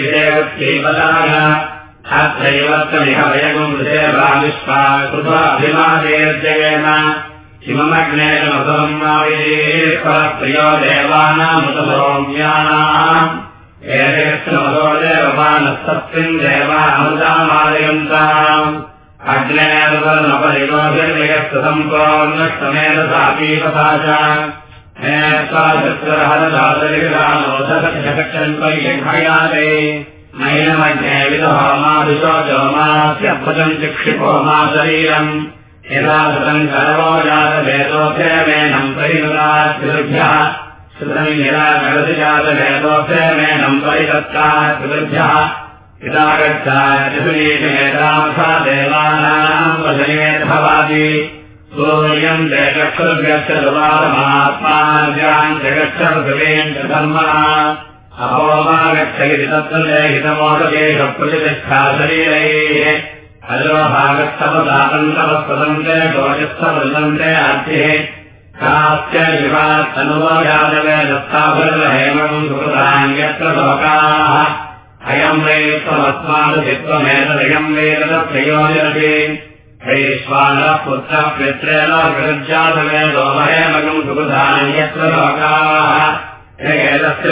विजयवत्यैवलाय अत्रैवत्वमिह वयगम् विजयवा विश्वात्मसाभिमादेव हिममग्नेयमसम् प्रियो देवानामुतसौम्यानाम् एतमसो देवमानस्तस्मिन् देवामृतामालयन्ताम् अग्नेयस्तम्पोन्नष्टमेन सापीपथा च पर्यङ्कयाते नैनमग्ने विदहोमादिशो जोमास्यभुजम् चिक्षिपो मा शरीरम् यदा सुतम् करवो जातभेदोऽमेनम् परिवृताभ्यः सुतम् यदा करति जातभेदोऽमेनम् परिदत्ताभ्यः यदा गच्छादिमेतामसा देवानाम् वशने भवाति सूर्यम् जगक्षुर्गच्छदुवारमात्मार्याम् जगक्षर्भवेन् च धर्मः अहोमा गच्छति तत्र हितमोददेशप्रतिष्ठा शरीरैः अजोभागस्तवदातन्तवस्पदन्ते दोषस्थवृन्दन्ते अर्थिः काश्च शिवात्तनुवयादवे दत्ताभृहेमम् सुकृतान्यत्र लोकाः अयम् वेत्त्वमस्मादुचित्वमेतदयम् वेदप्रयोजनति वैश्वानः पुत्रः पित्रेण विरुज्जातवे लोभहेमकम् सुकृतान्यत्र लोकाः एतस्य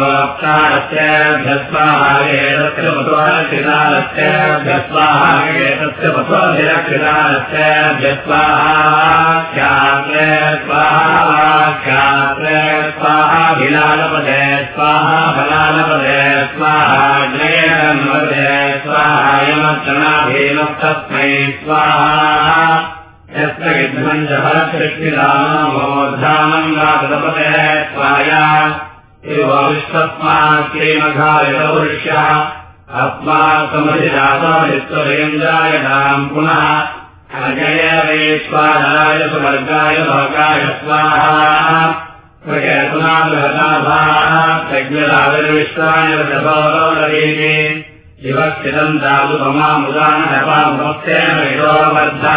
गोप्तारस्य भस्वाहागेतस्य पत्वारक्षितारस्य भस्वाहागेतस्य पत्वाधिरक्षितारस्य भस्वाहाख्यात्रे स्वाहाख्यात्रे स्वाहाभिलालपदे स्वाहा फलालपदे स्वाहाग्नयन्वदे स्वाहायमर्चनाभीमस्तस्मै स्वाहा यत्र युद्धम् च फलसृष्टिदानमोर्धानम् रातपते स्वाया विश्वस्मात् श्रीमघायुतवृष्यः अस्मात्समधिजातवित्वयम् जायताम् पुनः अजय वैश्वानराय सुवर्गाय लोकाय स्वाहा प्रज्ञराविर्विश्वाय वृषभोरवीति शिवस्थितम् दातुपमामुदानपामुक्तेन विरोवर्धा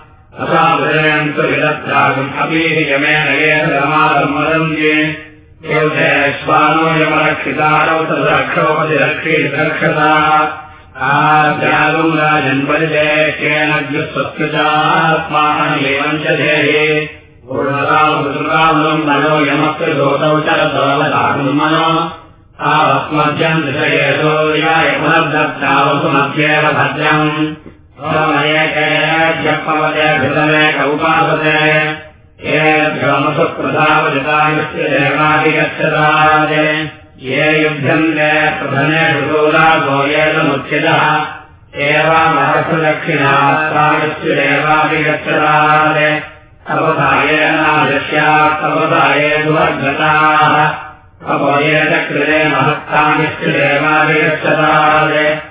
विदत्तागम् अपि यमेन येमादम् वदन्ति श्वानो यमरक्षितारौ तद्रक्षोपतिरक्षीरक्षता आद्यागम् राजन्परिदेशेन स्वस्कृतात्मानमेवम् च धेये। पूर्णतामृतुकामम् मनो यमस्य दोतौ च सर्वदागम् मनो। आस्मभ्यम् विषये सूर्याय पुनर्दत्तावसुमध्येव भद्रम् जपवदेभितमेक उपासते येभ्यमसुप्रधावजितायुस्य देवादिगच्छताय ये युध्यन्ते प्रधनेषु दूरागो येदमुच्यतः एवमहसुदक्षिणास्तायुस्य देवादिगच्छताय अवधायेनादृश्यात् अवधाये दुर्गताः अपयेतकृते महत्तानिश्च देवादिगच्छताय अस्मन्वदेव देस्तगुणमुच्यश्चरप्रदनाघायः अत्र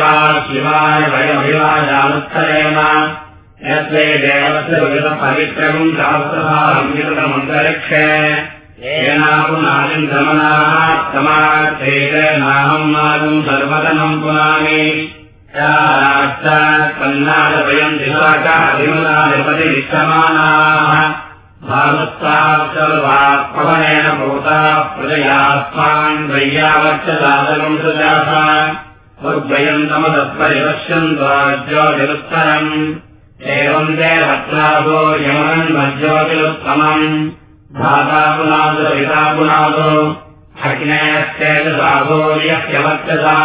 वा शिवाय वयमभिवाजानुत्तरेण यद्वै देवस्य विगतपवित्रम् सहस्रसारङ्गितमन्तरिक्षे येनापुनादिन्दमनाः समार्थेनाहम् मागम् सर्वतनम् पुनामि। कन्नादवयम् दिशाकाधिमनाधिपतिविश्यमानाः भावत्तापवनेन भूता प्रजयास्मान् वैयावच्चदातकम् सुजाता उद्वयम् तमदत्परिपश्यन्त्वाज्योतिरुत्तरम् एवम् ते रत्नादो यमनम् मज्योतिरुत्तमम्। धाता पुनादो पिता पुनादो अग्नेयश्चेतसाधोर्यह्यवर्चसा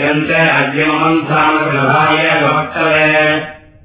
यन्ते अग्निमन्थामप्रभाय भवक्तवे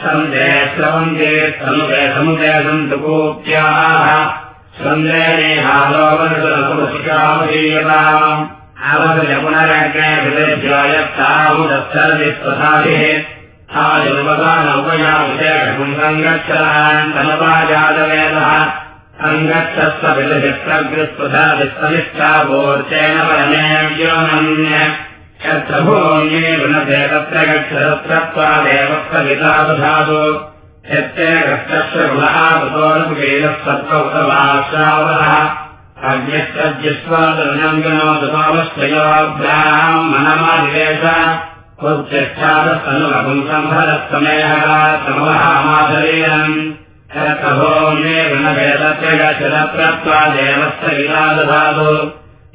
सन्दे श्रवन्ते समुदय समुदय सन्तु कोप्याः सन्देनेहालोकनसुरसुरशिकामधीयताम् आवसय पुनरग्ने विदज्यायत्तामुदत्सर्विस्वसाभिः आयुर्वदानौपयाविषयकम् सङ्गच्छरान् तमपाजातवेदः। सङ्गच्छस्व विदचित्रग्रस्पधा विस्तनिष्ठाभोर्चेन परमेव्योमन्य यत्र भूम्ये वृणते तत्र गच्छ तत्रत्वादेवस्य वितादधातु यत्ते गच्छस्य गुणः उतवाश्रावः अग्निस्तज्जिस्वादनङ्गनो दृतावश्चयोब्राह्मणमादिवेश उत्तिष्ठादस्तनुलघुम् सम्भरस्तमेयः समवहामाधरीरम् यत्र भूम्ये वृणते तत्र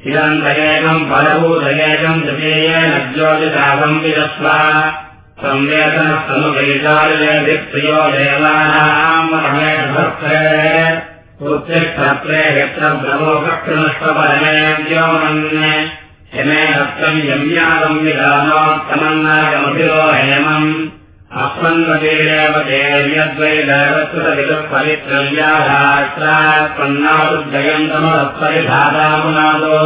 इदन्तयेकम् परभूतयेकम् द्वितीयेन ज्योतिरागम् विदस्व संवेदनस्तनुवैचार्यभिप्रियो देवानाम् रमेशभक्ते उत्तिष्ठत्रे यत्र ब्रह्मभक्तनष्टपरमेद्योमन् यमे हस्तम् यम्यागम् विधानोत्तमन्नागमभिरो हेमम् अस्मन्वतीरेव देव्यद्वै दैवत्वदिगत्फलित्रव्याधात्रात्पन्नादुर्जयन्तमत्परिधारामुनादो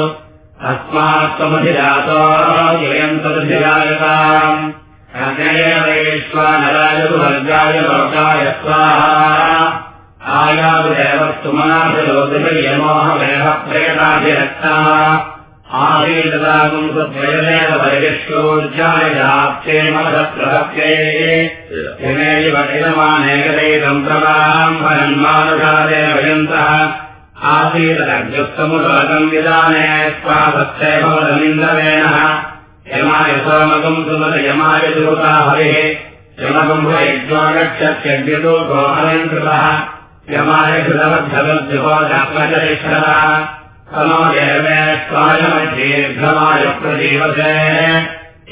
अस्मात्त्वमधिजातो जयन्तदधिजायताम् वैश्वानरायवर्गाय लोकाय स्वाहा। आयादेवस्तुमनाभिलोकयमोहमेह प्रेताभिरक्ता वयन्तः आसीदग्युत्तमुदकम् विदाने स्वासत्यै भवदमिन्दवेनः यमाय सोमकम् सुमत यमाय दूता हरिः। यमकुम्भयज्ञोगच्छत्यग्नितो गोहलङ्कृतः यमाय कृतवद्धवद्युहोदात्मचरिष्ठः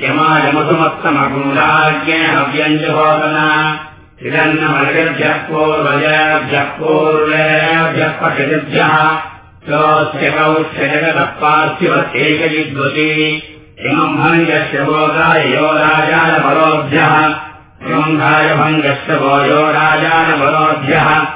यमाय मधुमत्तमकुण्डाज्ञे हव्यञ्जहोदन। इदन्नमर्गभ्यः पूर्वजेभ्यः पूर्वेभ्यः कौस्य जगतः पार्थिवत्येकविद्वती इमम् भङ्गस्य बोधाय यो राजानबलोभ्यः। इमम् भङ्गस्य वो यो राजानबलोभ्यः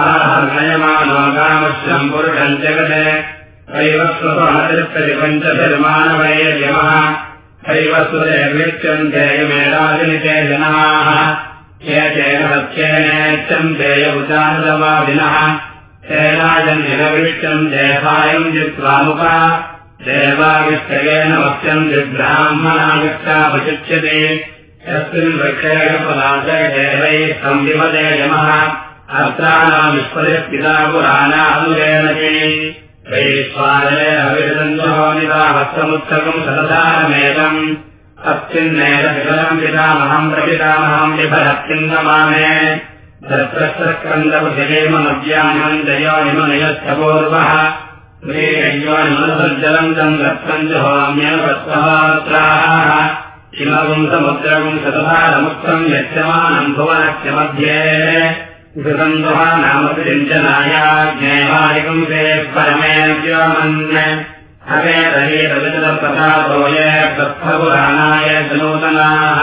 आहर्णयमानो कामश्रम् पुरुषम् जगते हैवस्वपञ्चधर्मानवैर्यमः हैवस्वदेर्विच्यन्ते मेधाजनिते जनाः केचेन सत्येनेच्छन्ते उचानुदवादिनः सेनाजन्यविष्टम् देहायम् जित्वामुखा देवाविष्टयेन वक्ष्यम् जिब्राह्मणाविष्टापचिच्यते यस्मिन् वृक्षेण पदार्थदेवैः संविमदे यमः अत्राणाम् विस्परिपिता पुराणानुरेण वैश्वानरेणविदन्तोनितावत्समुत्सकम् सदसारमेतम् तच्चिन्नेन विफलम् पितामहम् प्रपितामहम् विफलत्तिन्दमाने दत्रस्कन्दपृथिवेमनव्यामम् जयोनिमनयश्च पूर्वः श्रीयज्ञोनिमनसज्जलम् तम् दत्तम् च होम्यवत्सहोत्राः किमगुम् समुद्रगुम् सतभारमुक्तम् यच्यमानम् भुवनस्य मध्ये घृतम् नाम चिञ्चनायाज्ञेवादिकम् ते परमे व्योमन् हरे हरे रवितप्रसादोये तत्फपुराणाय नूतनाः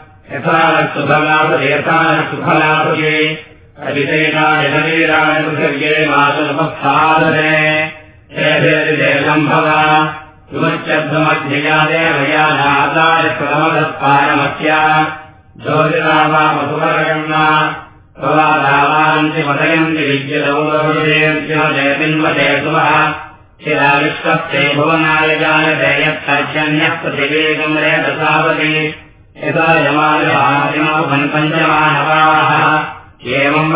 यथा न सुफलापति यथा अजितैनाय शरीराय पृथिव्ये मासुपस्थादने हेभिरतिदेशम्भव विमुच्यध्वमध्ययादेवयानादाय प्रमदस्पारमस्या ज्योतिरावामसुभरगण्णा भवादावान्तिमदयन्ति विद्युदौरभृदेव्यजयतिन्वते सुवः शिराविश्वस्ते भुवनाय जानते यत्तर्जन्यः पृथिवेगम् रेतसावति एवम्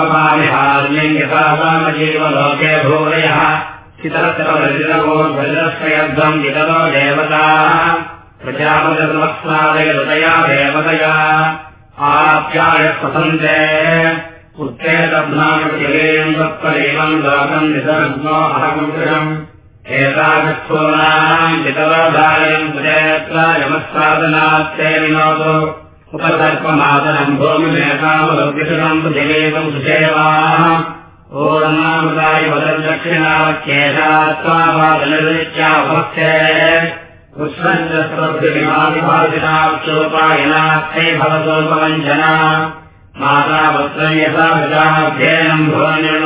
चितरत्रवज्रवोर्वज्रश्रयध्वम् वितरो देवताः। प्रजापदसमस्वादयदया देवतया। आप्यायस्वसन्ते उत्तेतब्नामृतिवेम् तत्परेवम् लोकम् विसर्गो अहमृगम् एतादस्थूनाम् चितवधारयम् सुरेत्र यमस्वादनात्ते विनोदो। उपसर्पमादनम् भूमिमेकामलौकिषम् पृथिवेकम् सुसेवाः ओरन्नामृताय वदर्दक्षिणावच्छेषात्वावादनरीत्याभक्ते कृष्णञ्च स्रद्धिमादिभाषिताक्षोपायनात्ते भवतोपवञ्चना माता वस्त्रम् यथा विचाध्ययनम् भवन्यम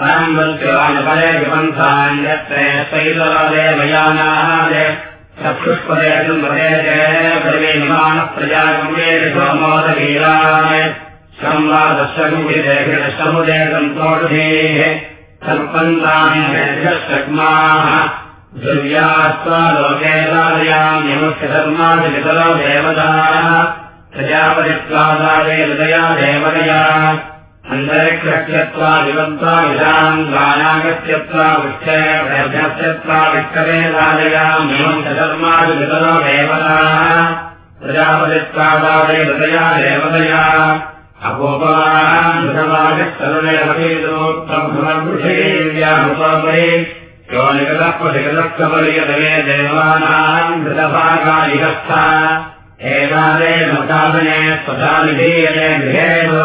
कप्रतिष्ठातरेः परे विपन्थान्यत्रे सैतवादे मयानाः चक्षुष्पदे सुमदे पदवे निमानः प्रजागम्ये सोमोदवीराय संवादशमुदे सन्तोषेः सर्पन्ताः ध्रुव्यास्त्वालोकेतादयान्यमुख्यधर्मादितरो देवताः प्रजापतित्वादादे हृदया देवतया विष्करेदादयान्यमुख्यधर्मादितरो देवताः प्रजापतित्वादादे हृदया देवतया अपोपवागस्तरुणेव्यामुपरि यो निगतप्रतिगतप्रपर्यतमे देवानाम् मुखादने स्वधा निधीयते गृहेषु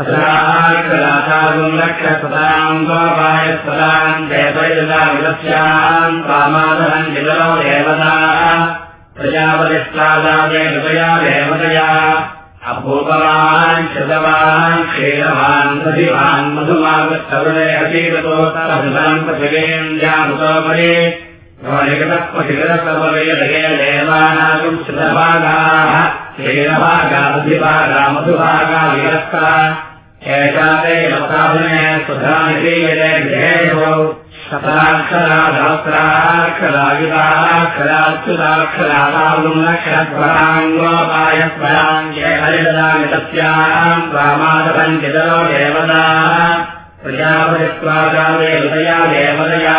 असराकलासागुम् रक्षसदाम् गोपाय सदाम् देवयदा विदस्याम् कामादहम् जिगरो देवताः प्रजापतिष्ठादादे हृदया देवतया अपूपवान् शतवान् क्षीरवान् दधिवान् मधुमागस्तरुणे अतीतोत्तरहृताम् पथिलेन्द्यामुतोपरि निकटपथिकरसवलयदये देवानागम् श्रुतभागाः क्षीरभागा दधिभागा मधुभागा विरक्ता एषा ते लोकाभिनय सुधानिधीयते गृहेषु। शताक्षरा सहस्राक्षराक्षराक्षराक्षराङ्गोपायस्वराङ्गेहरिदामितस्याम् रामादपञ्चितरो देवता प्रजापतित्वादादे हृदया देवतया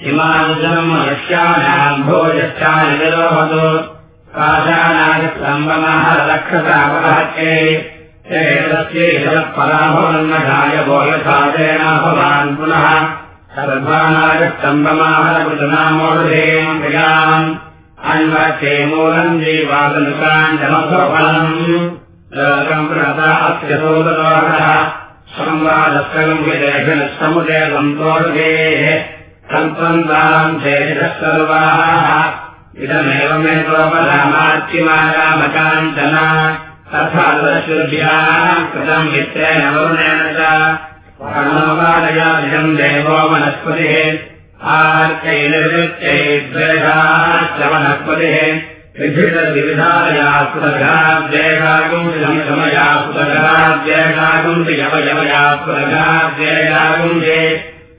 हिमानुजनम् मनुष्याणाम् भोजश्चानि विरोहतु काशानागस्तम्भमाहरक्षतापहत्ये एतस्यैतत्पराभवन्नघाय भोजसादेन भवान् पुनः। सर्वानागस्तम्भमाहरकृतनामोढेम् क्रियाम् अन्वचे मूलम् जीवादनुकान् जमसफलम् लोकम् प्रता अस्य सोदरोहः संवादस्कलम् विदेशिनः समुदे सन्तोषेः कल्पन्ताम् चेतः सर्वाः। इदमेव मे गोपरामार्चिमारामकाञ्चन तथा दशुभ्याः कृतम् मित्रेण वरुणेन च। प्रणोपादयादिदम् देवो वनस्पतिः। वनस्पतिः विभिन्नविधाया सुरघाद्वेषागुंशमया सुरघाद्वेषागुंशि यवयवया सुरघाद्वेषागुंशे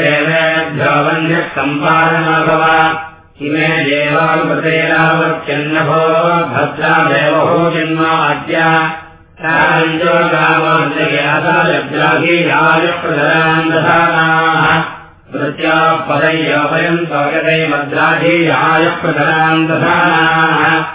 देवेभ्यो वन्यः सम्पादनभव इमे देवानुपतेरावत्यन्नभो भद्रादेवहो जन्माद्य सारञ्जो गावोऽग्राहीयायुप्रधरान् दधानाः मृत्या पदैयोपयम् स्वगते भद्राधीयायुप्रधरान् दधानाः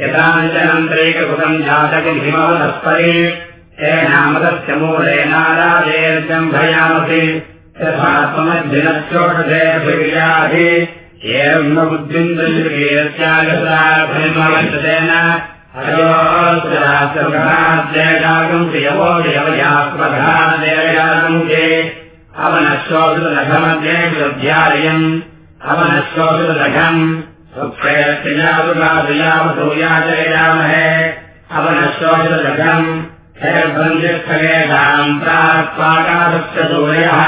यदाञ्जनन्त्रैककृतम् जातकहिमवदस्परि तेनामदस्य मूलेनाराजेर्जम् भयामसि यथा त्वमद्भिनश्चोषधेऽभिर्याधि एवम् बुद्धिम् दृश्येत्यागताभिमवशतेन हयोस्त्रागम् प्रियवो देवयास्मधादेवयागम् चे अवनश्वोषुलघमध्ये विरुध्यालयम् अवनश्वोषुलघम् सुप्रेत्यादुगादुयावसूयाचयामहे अवनश्वोषुलघम् हेर्बन्धिस्थलेषाम् प्राक्पाकादस्य सूर्यः।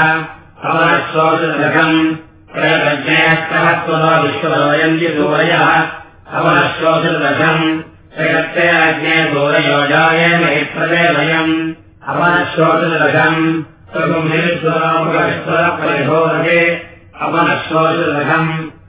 अवनश्वोषुलघम् प्रयज्ञेस्तवत्वतो विश्वरोयन्ति सूरयः। अवनश्वोषुलघम् प्रयत्ते अग्ने सूरयोजाय मयिप्रदे वयम् अवनश्वोषुलघम् स्वगुंहिस्वरमुखविश्वरपरिभोगे अवनश्वोषुलघम्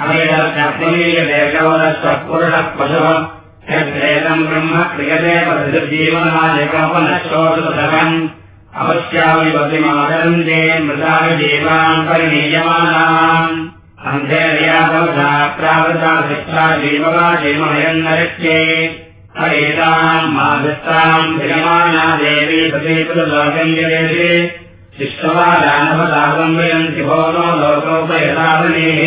अवेदर्शनीयदेशवरश्व पुरुषः पशुः यद्वेदम् ब्रह्म क्रियते प्रतिजीवनायकपनश्वोषुलघम् अवश्याविपतिमादरन्ते मृताय देवान् परिणीयमानाम् अन्धेर्यावधा प्रावृता शिक्षा जीववा जीवमयन्नरित्ये हरेताम् माधस्ताम् भियमाना देवी सतीपुरलोकञ्जलेषे शिष्टवादानवदागम्बयन्ति भोनो लोकोपयतावनेः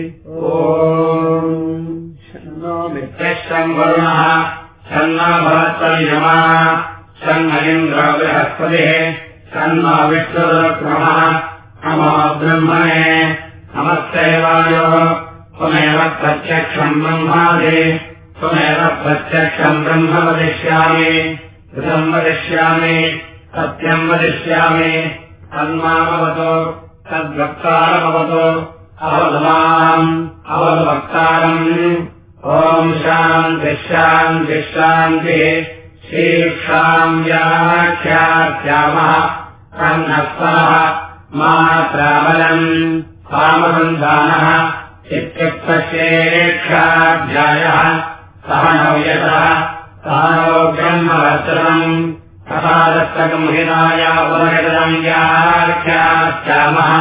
विष्णुरुक्रमः नमो ब्रह्मणे नमस्तेवायोः त्वमेव प्रत्यक्षम् ब्रह्मादि त्वमेव प्रत्यक्षम् ब्रह्म वदिष्यामि कृतम् वदिष्यामि सत्यम् वदिष्यामि तन्मामवतु तद्वक्तारमवतु अवधमाम् अवद्वक्तारम् ॐ शान्तिशान् विश्रान्तिः श्रीक्षाम् व्याख्यास्यामः कन्नः मात्राबलम् कामसन्धानः इत्युक्तशेक्षाध्यायः सह नव्यतः सह ब्रह्मवस्त्रम् तथा दत्तगम्हिताय पुनरितम् व्याख्यास्यामः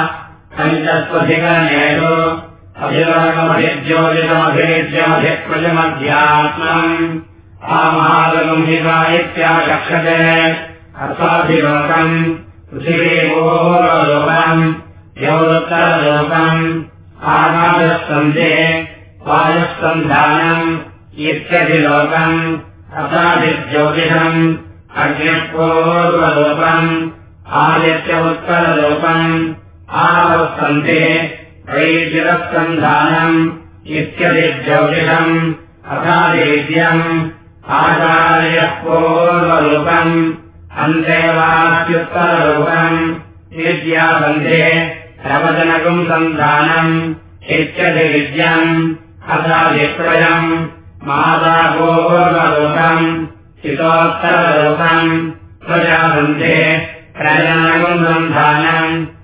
आमहादगम्हिता इत्याचक्षते। अर्थाभिलोकम् पृथिवीभूलोकम् यौदत्तरलोकम् आकाशस्कन्धे। वायुस्कन्धानम्। इत्यधिलोकम्। अथाभिज्योतिषम् अग्निपूर्वलोकम्। आदित्य उत्तरलोकम् आवस्कन्धे वैद्यस्कन्धानम् इत्यधिज्योतिषम् अथादिद्यम् आचार्यः पूर्वलोकम् अन्तेवात्युत्तरलोकम् विद्याबन्धे प्रवचनकम् सन्धानम् इत्यधिविद्यम् अथाभिप्रयम् मातापूर्वलोकम् हितोत्तरलोकम् प्रजाबन्धे प्रजनकम् सन्धानम्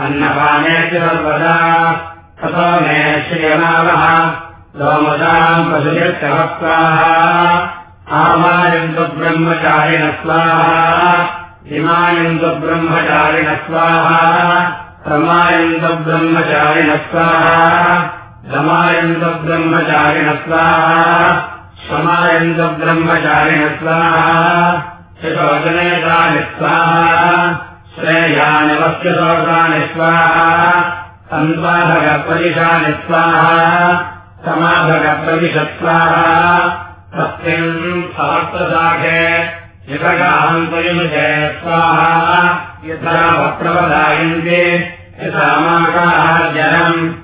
अन्नपाने च सर्वदा। ततो मे श्रियमावः। लोमदाम् पशुजस्तवक्ताः आमायन्तु ब्रह्मचारिण स्वाहा। हिमायन्तु ब्रह्मचारिण स्वाहा। प्रमायन्तु ब्रह्मचारिण स्वाहा रमायन्तु ब्रह्मचारिण स्वाहा क्षमायन्तु ब्रह्मचारिण स्वाहा श्रेयानि वस्यशोकानि स्वाहा सन्त्वाभगपरिशानि स्वाहा समाभगप्रविशस्वाहा सत्यम् सहस्रशाखे यथगाहन्तयुषे स्वाहा यथा वप्रवदायन्ते यथामाकाः जलम्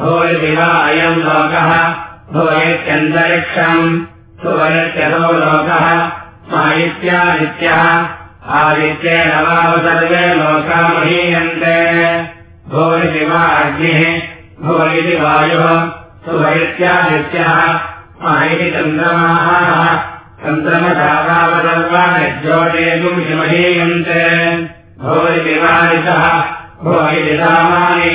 भूरिवा अयम् लोकः सुवयत्यधो लोकः मादित्यादित्यः आदित्येन वाव सर्वे लोका महीयन्ते भूरिवा अग्निः भुवैति वायुः सुवैत्यादित्यः मायिति चन्द्रमाः चन्द्रमशाकावसर्वानिज्योतेतुम् हिमहीयन्ते भूरिविवादितः भुवैति सामानि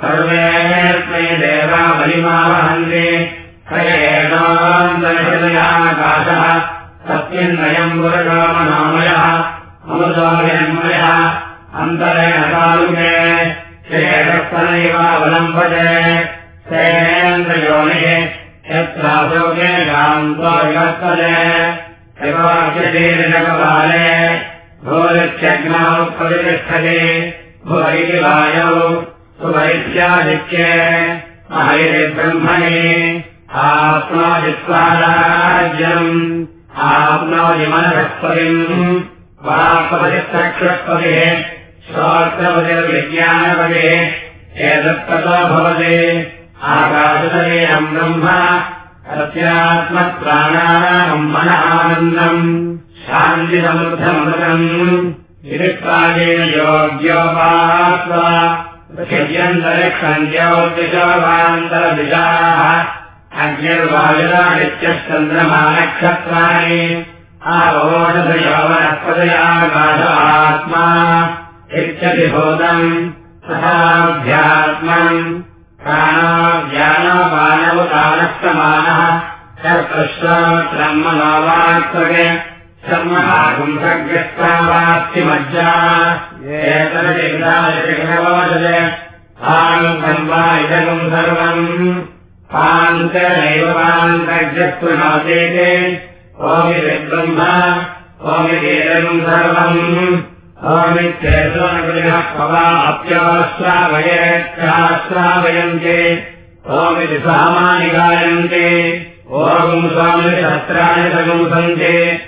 सर्वेऽस्मै देवा बलिमावहन्ति हृदयाकाशः सत्यन्नयम् पुरकामनामयः अमृतोऽन्मयः अन्तरेण तालुके श्रेयस्तनैवावलम्बते श्रेन्द्रयोनिः यत्राशोके गान्त्वाविवर्तते शिवाख्यशीर्णकपाले भोरित्यग्नौ प्रतिष्ठते श्रोत्रपतिर्विज्ञानपतिः एतत्ततो भवति। आकाशतरेयम् ब्रह्म तस्यात्मप्राणानाम् आनन्दम् शान्तिसमृद्धमृतम् निरुत्पादेन योग्योपात्वा आवोषधयोवनस्पदयागाध आत्मा इत्यतिभूतम् तथाध्यात्मम् प्राणाव्यानपानवतानस्तमानः। कर्तश्रोत्रम्मनोवात्मके सर्वहागुंसग्रस्तावास्तिमज्जा वा इदगम् सर्वम्। पान्तनैव पान्तग्रस्पुनोदेते ओमिब्रह्म ओमिदेदगम् सर्वम्। ओमित्येतोनगृहः पवा अप्याश्रावयेत्याश्रावयन्ते ओमिति सामानि गायन्ते। ओम् स्वामिशस्त्राणि सगुंसन्ते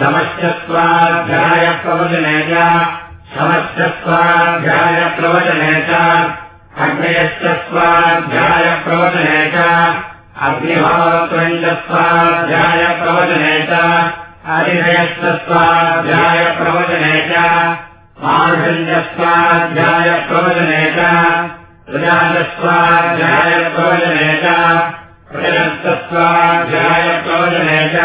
दमश्च स्वाध्यायप्रवचने च शमश्च स्वाध्यायप्रवचने च अग्नयश्च स्वाध्यायप्रवचने च अग्निहोत्रम् च स्वाध्यायप्रवचने च हरिहयश्च स्वाध्यायप्रवचने च मानुषम् च स्वाध्यायप्रवचने च प्रजाचस्वाध्यायप्रवचने च प्रजनस्तस्वाध्यायप्रवचने च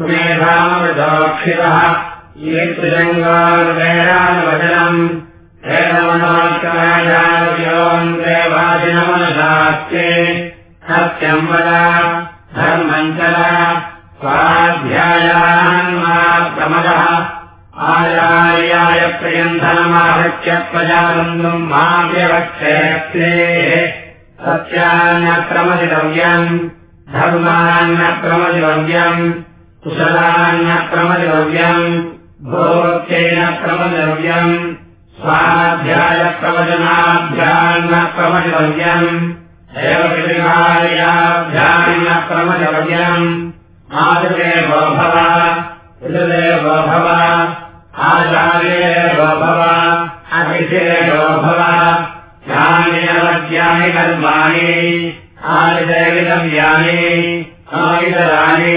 सुमेधामृतोक्षितः। ये त्रिजङ्गानुवेदानुवचनम् वेदमनोत्करायान् देवादिनमनशास्ते सत्यम् वद धर्मम् चल स्वाध्यायान्मा प्रमदः आचार्याय प्रियन्धनमाहृत्य प्रजानन्दम् मा व्यवक्षयत्रे सत्यान्यप्रमदितव्यम् धर्मान्यप्रमदितव्यम् कुशलान्यप्रमदितव्यम् भोक्तेन प्रमदितव्यम् स्वाध्यायप्रवचनाभ्यान्यप्रमदितव्यम् देवकृतिकार्याभ्यान्यप्रमदितव्यम् मातृदेवो भव पितृदेवो भव आचार्येवो भव अतिथिदेवो भव ध्यानिनवद्यानि कर्माणि आदिदेवितव्यानि आयुधराणि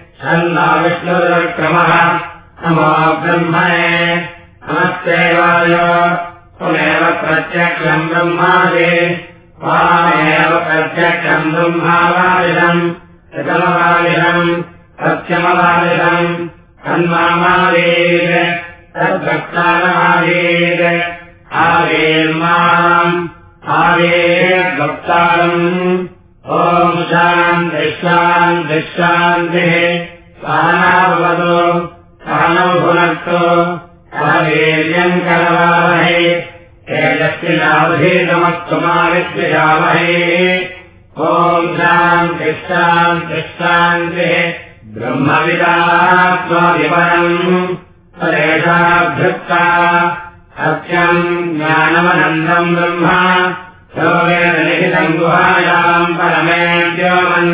नमो ब्रह्मणे। नमस्तेवाय प्रत्यक्षम् ब्रह्मादि। त्वामेव प्रत्यक्षम् सत्यमवादिशम् तन्मामादेव तद्भक्तारमादेव आवेर्माम् आवेर्भक्तारम् ॐ शान्तिशान् दिशान्तिः तेजस्विनावधीतमस्तुमाविद्विषामहे ॐ ब्रह्मविदात्मादिपरम् तदेशाभ्युक्ता सत्यम् ज्ञानमनन्दम् ब्रह्म सर्वेण लिखितम् गुहायाम् परमेद्योमन्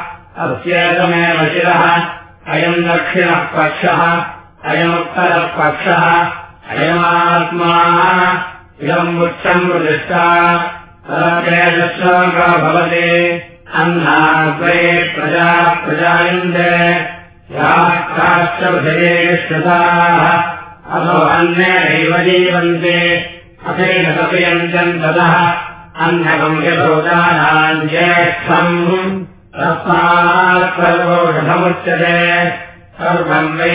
अस्येतमेव शिरः। अयम् दक्षिणः पक्षः अयमुत्तरः पक्षः अयमात्मा। इदम् उच्चम् प्रतिष्ठा। तदतेजस्वको भवति। अन्नाद्वये प्रजा प्रजायन्ते। याश्च पृथिवे श्रुताः अथो अन्यैव जीवन्ते। अथेन ततः अन्नकम् यथोदानाम् ज्येष्ठम् तस्मात् सर्वोषधमुच्यते सर्वम् वै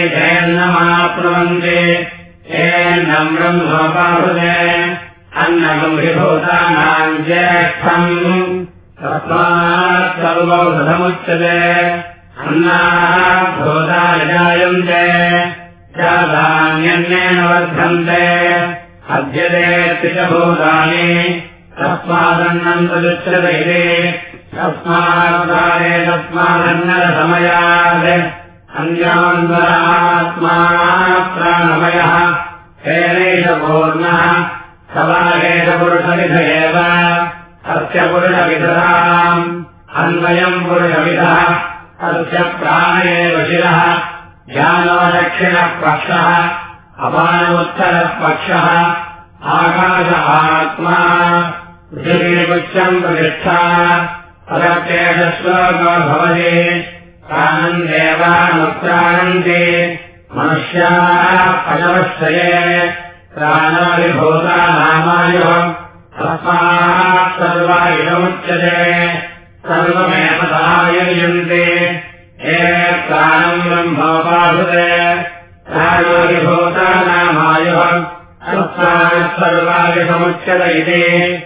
ब्रह्मोपाहृते अन्नकम् विभूतानाम् ज्येष्ठम्। तस्मात् सर्वौषधमुच्यते अन्नाः भूतानि जायन्ते जातान्यन्येन वर्धन्ते अद्यते त्रिशभूतानि तस्मादन्नम् तदुच्यते इति तस्मात्काले तस्मादन्नरसमयात् अन्यान्तरात्मा प्राणमयः हेनेश पूर्णः सवाहेशपुरुषविध एव अस्य पुरुषविधराम् अन्वयम् पुरुषविधः अस्य प्राण एव शिरः ज्ञानो दक्षिणः पक्षः अपानमुत्तरः पक्षः आकाश आत्मा पृथिवीपुच्छम् प्रतिष्ठा पदतेजस्वको भवति प्राणन्देवानुत्राणन्ते मनुष्याः पदवश्रये। प्राणादिभूता नामायुः। तस्मात् सर्वायुधमुच्यते सर्वमेव सहायन्ते हे प्राणम् ब्रह्मोपाधुते। प्राणादिभूता नामायुः। तस्मात् सर्वायुधमुच्यत इति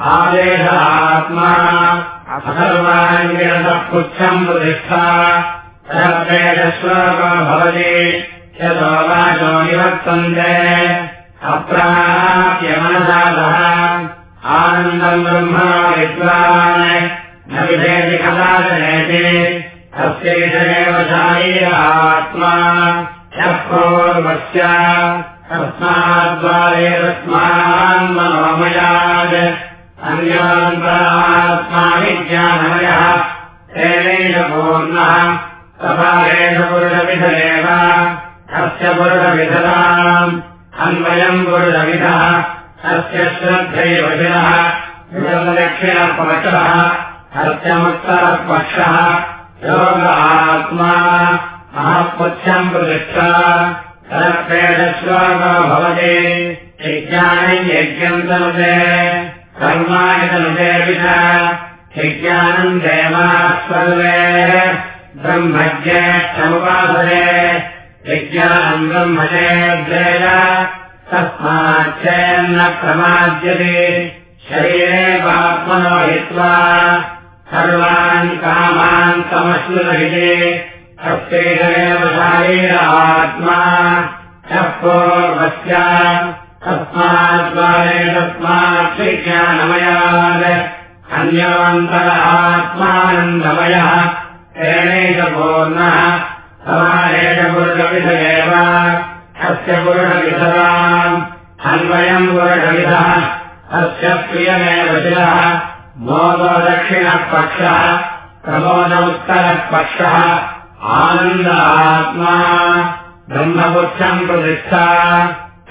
आदेश आत्मा अथर्वाङ्गिरतः पुच्छम् प्रतिष्ठा तदेशश्लोको भवति यतो वाचो निवर्तन्ते अप्राप्यमनसादः आनन्दम् ब्रह्मा विद्वान् न विधेति कदाचनेति तस्य विषयेव शारीर आत्मा ह्यः पूर्वस्य तस्माद्वारे तस्मान् मनोमयात् अन्यान्तरात्मा विज्ञानमयः तेनैष पूर्णः सभारेष पुरुषविधेव अस्य पुरुषविधताम्। अन्वयम् पुरुषविधः। अस्य श्रद्धैवशिनः दक्षिणपक्षः हस्यमुत्तरपक्षः योग आत्मा महःपुच्छम् प्रतिष्ठा। सरप्रेषश्लोको भवति। यज्ञानम् यज्ञम् तनुते यज्ञानम् ब्रह्मजेद्वेद तस्माच्चयन्न प्रमाद्यते। शरीरे पात्मनो हित्वा। सर्वान् कामान् समश्नुरहिते। हस्तेदेव शारीर आत्मा। ह्यः पूर्वस्य तस्माद्वारे तस्मात् तेनैकपूर्णः। समानेकपुरुषविध एव अस्य पुरुषविधताम्। अन्वयम् पुरुषविधः। अस्य प्रियमेव शिरः मोदो दक्षिणः पक्षः प्रमोद उत्तरः पक्षः आनन्द आत्मा ब्रह्मपुच्छम् प्रतिष्ठा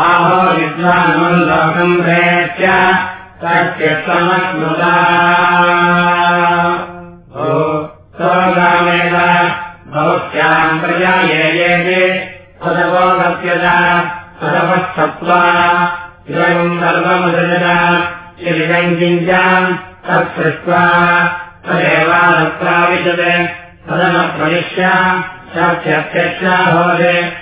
आहो विद्वानमनुलोकम् प्रेत्य तच्चित्तमस्मृता स्वगामेव भवत्याम् प्रजा ये ये सदवो गत्यज सदपस्तत्त्वा इदम् सर्वमसृज इदम् किञ्चाम् तत्सृष्ट्वा तदेवादत्राविशते तदनप्रविश्य साक्षत्यक्षा भवति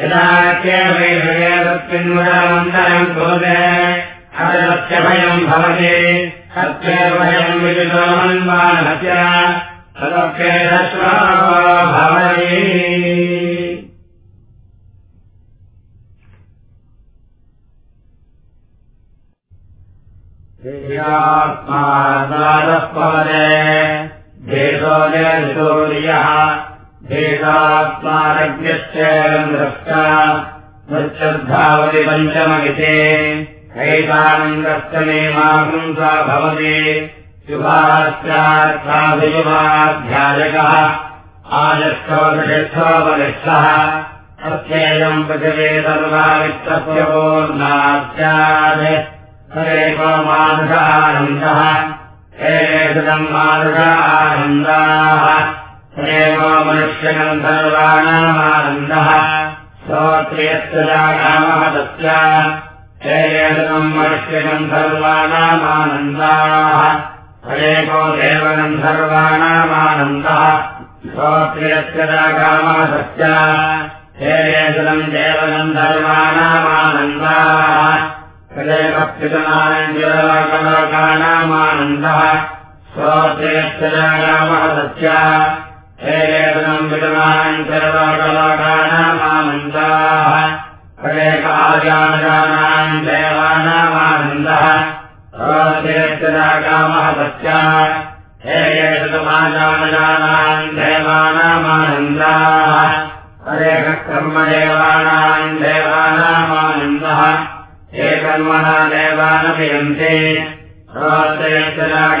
यदा केवैलकेदत्सिन्वदमन्तरम् कुरुते अतस्य भयम् भवति सत्येव भयम् विदितो मन्वानस्य तदप्येदश्वाको भवति ्माद्वादःपदे भेदो सूर्यः भेदात्मारज्ञश्चैवम् द्रष्टा मृच्छद्धावति पञ्चमगिते कैतानन्दस्तमे मापुंसा भवति। युवाश्चार्थाभियुवाध्यायकः आजष्टोदशोपनिष्ठः तस्यैवम् पृथिवे सर्वावित्तस्य पूर्णास्यात् हरेको मानुषानन्दः हेदम् मानुषानन्दाः हरेको मनुष्यकम् सर्वाणामानन्दः श्रोत्रियस्य जागामः तस्य हेदम् मनुष्यकम् सर्वाणामानन्दाः हरेको देवनम् सर्वाणामानन्दः श्रोत्रियस्य जागामः तस्य हेदम् देवनम् सर्वाणामानन्दाः कलेकप्युतनानन्दलोकलोकानामानन्दः श्रोत्रेयश्च जागामः सत्य हेलेतनम् वितमानन्तरलोकलोकानामानन्दाः कलेकाजानजानाम् देवानामानन्दः। श्रोत्रेयश्च जागामः सत्य हेलेतमाजानजानाम् देवानामानन्दाः। कर्मदेवानाम् देवानामानन्दः ये कर्मणा देवानभियन्ते।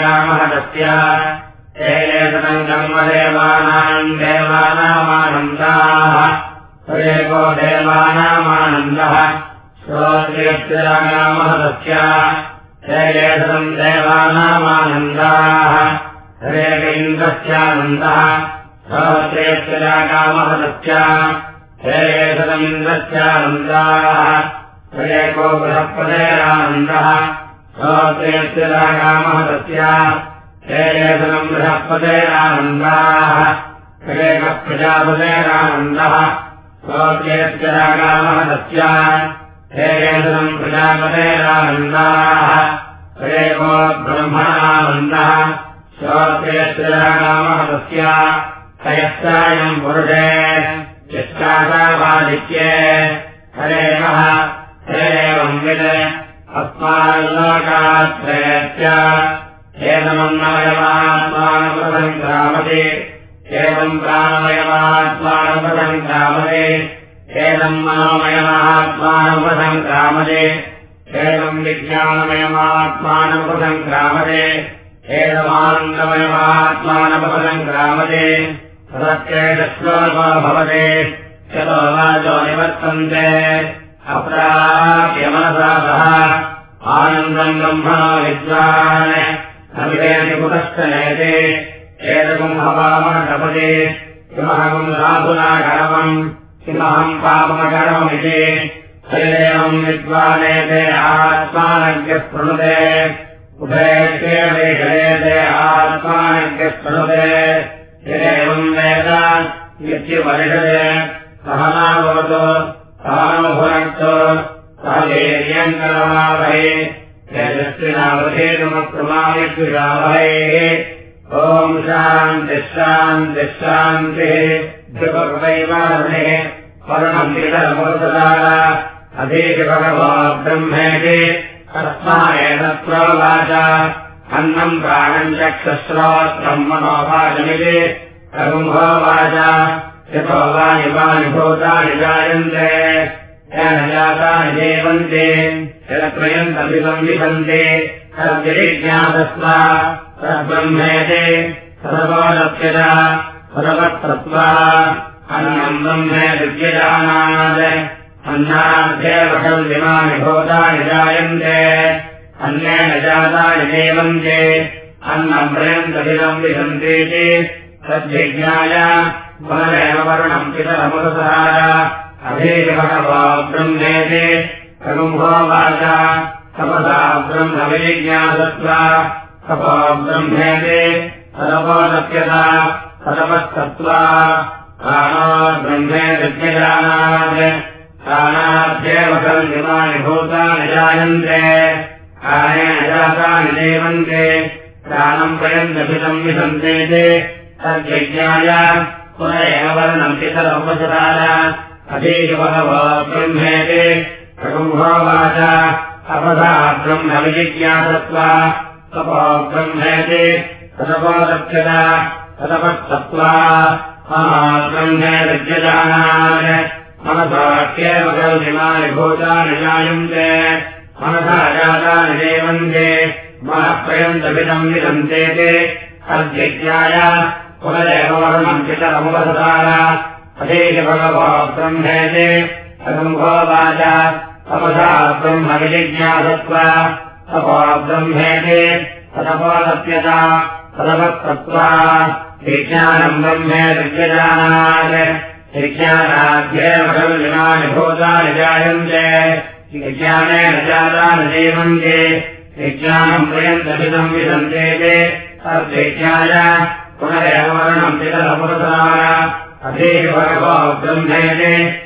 रामहदस्य हेलेतनम् कर्मदेवानाम् देवानामानन्दाः। एको देवानामानन्दः। रामहदस्य हेलेतनम् देवानामानन्दाः। हरेक इन्द्रस्यानन्दः श्रोत्रियस्य रामहदस्य हेलेतनमिन्द्रस्यानन्दाः हरेको बृहस्पतेरानन्दः। श्रोत्रियस्य हेलेतनम् बृहस्पतेरानन्दाः हरेकप्रजापतेरानन्दः श्रोत्रियस्य रामहदस्य हेलेतनम् प्रजापतेरानन्दाः हरेको ब्रह्मणानन्दः। श्रोत्रियस्य रामहदस्य हयस्तायम् पुरुषे चिष्टासावादित्ये हरेवः हरेवम् विद। अस्माल्लोकात्रयस्य एतमन्नवयमात्मानपदङ्क्रामते एवम् एतम् विज्ञानमयमात्मानपदङ्क्रामते एतमानन्दमयमात्मानपदङ्क्रामते तदत्येतश्लोको भवते चलो वाचो निवर्तन्ते। अप्राप्यमनसा सह। आनन्दम् ब्रह्मणो विद्वान् अभिवेति कुतश्च नेते एतकम् हवामकपदे किमहम् साधुना करमम् किमहम् पापमकरममिति हरिदेवम् विद्वानेते आत्मानज्ञस्पृणुते उभयेते वैषयेते आत्मानज्ञस्पृणुते यदेवम् वेद इत्युपनिषदे सहना भवतु सहनो भुनक्तु सह वीर्यम् करमावहे यजस्विनावधेनुमक्रमायद्विषावहैः ॐ शान्तिश्शान्तिश्शान्तिः ध्रुवैवारणे वर्णमितरमुददार अधीति भगवो ब्रह्मेति। तस्मायेन प्रोवाच अन्नम् प्राणम् वानि वानि भूतानि जायन्ते तद्ब्रह्मेते सर्वोदप्यत सर्वत्रत्वा अन्नम् ब्रह्मे विद्यजानात् अन्नाध्येव खल्विमानि भूतानि जायन्ते अन्येन जातानि जीवन्ते अन्नम् वर्णम् पितरमुदसार अभीभगवो ब्रह्मेति रघुम्भोवाच तपसा ब्रह्मविजिज्ञासत्व तपो ब्रह्मेति तदपोदप्यता तदपस्तत्त्वा प्राणो ब्रह्मे विद्यजानात् प्राणाध्येव खल्विमानि भूतानि जायन्ते प्राणेन जातानि जीवन्ते प्राणम् प्रयन्तभितम् विसन्तेते तद्विज्ञाय पुनरेव वर्णम् पितरमुपसदार अधीभगवो ब्रह्मेति रघुम्भोवाच अपदा ब्रह्मविजिज्ञासत्वा तपो ब्रह्मेति तदपोदक्षत तदपस्तत्त्वा ब्रह्मे विद्यजानात् मनसाख्येव कल्विमानि भूतानि जायन्ते मनसा जातानि जीवन्ते मनः प्रयन्तभिदम् विदन्तेते तद्विज्ञाय पुनरेव वर्णम् अधीति भगवो ब्रह्मेति रघुम्भोवाच तपसा ब्रह्मविजिज्ञासत्व। तपो ब्रह्मेति तदपोदप्यता तदपस्तत्त्वा विज्ञानम् ब्रह्मे विद्यजानात्। विज्ञानाध्येव खल्विमानि भूतानि जायन्ते। विज्ञानेन जातानि जीवन्ते। विज्ञानम् प्रयन्तभिदम् विसन्तेते तद्विज्ञाय पुनरेव वर्णम् पितरमुपसार अधीति भगवो ब्रह्मेति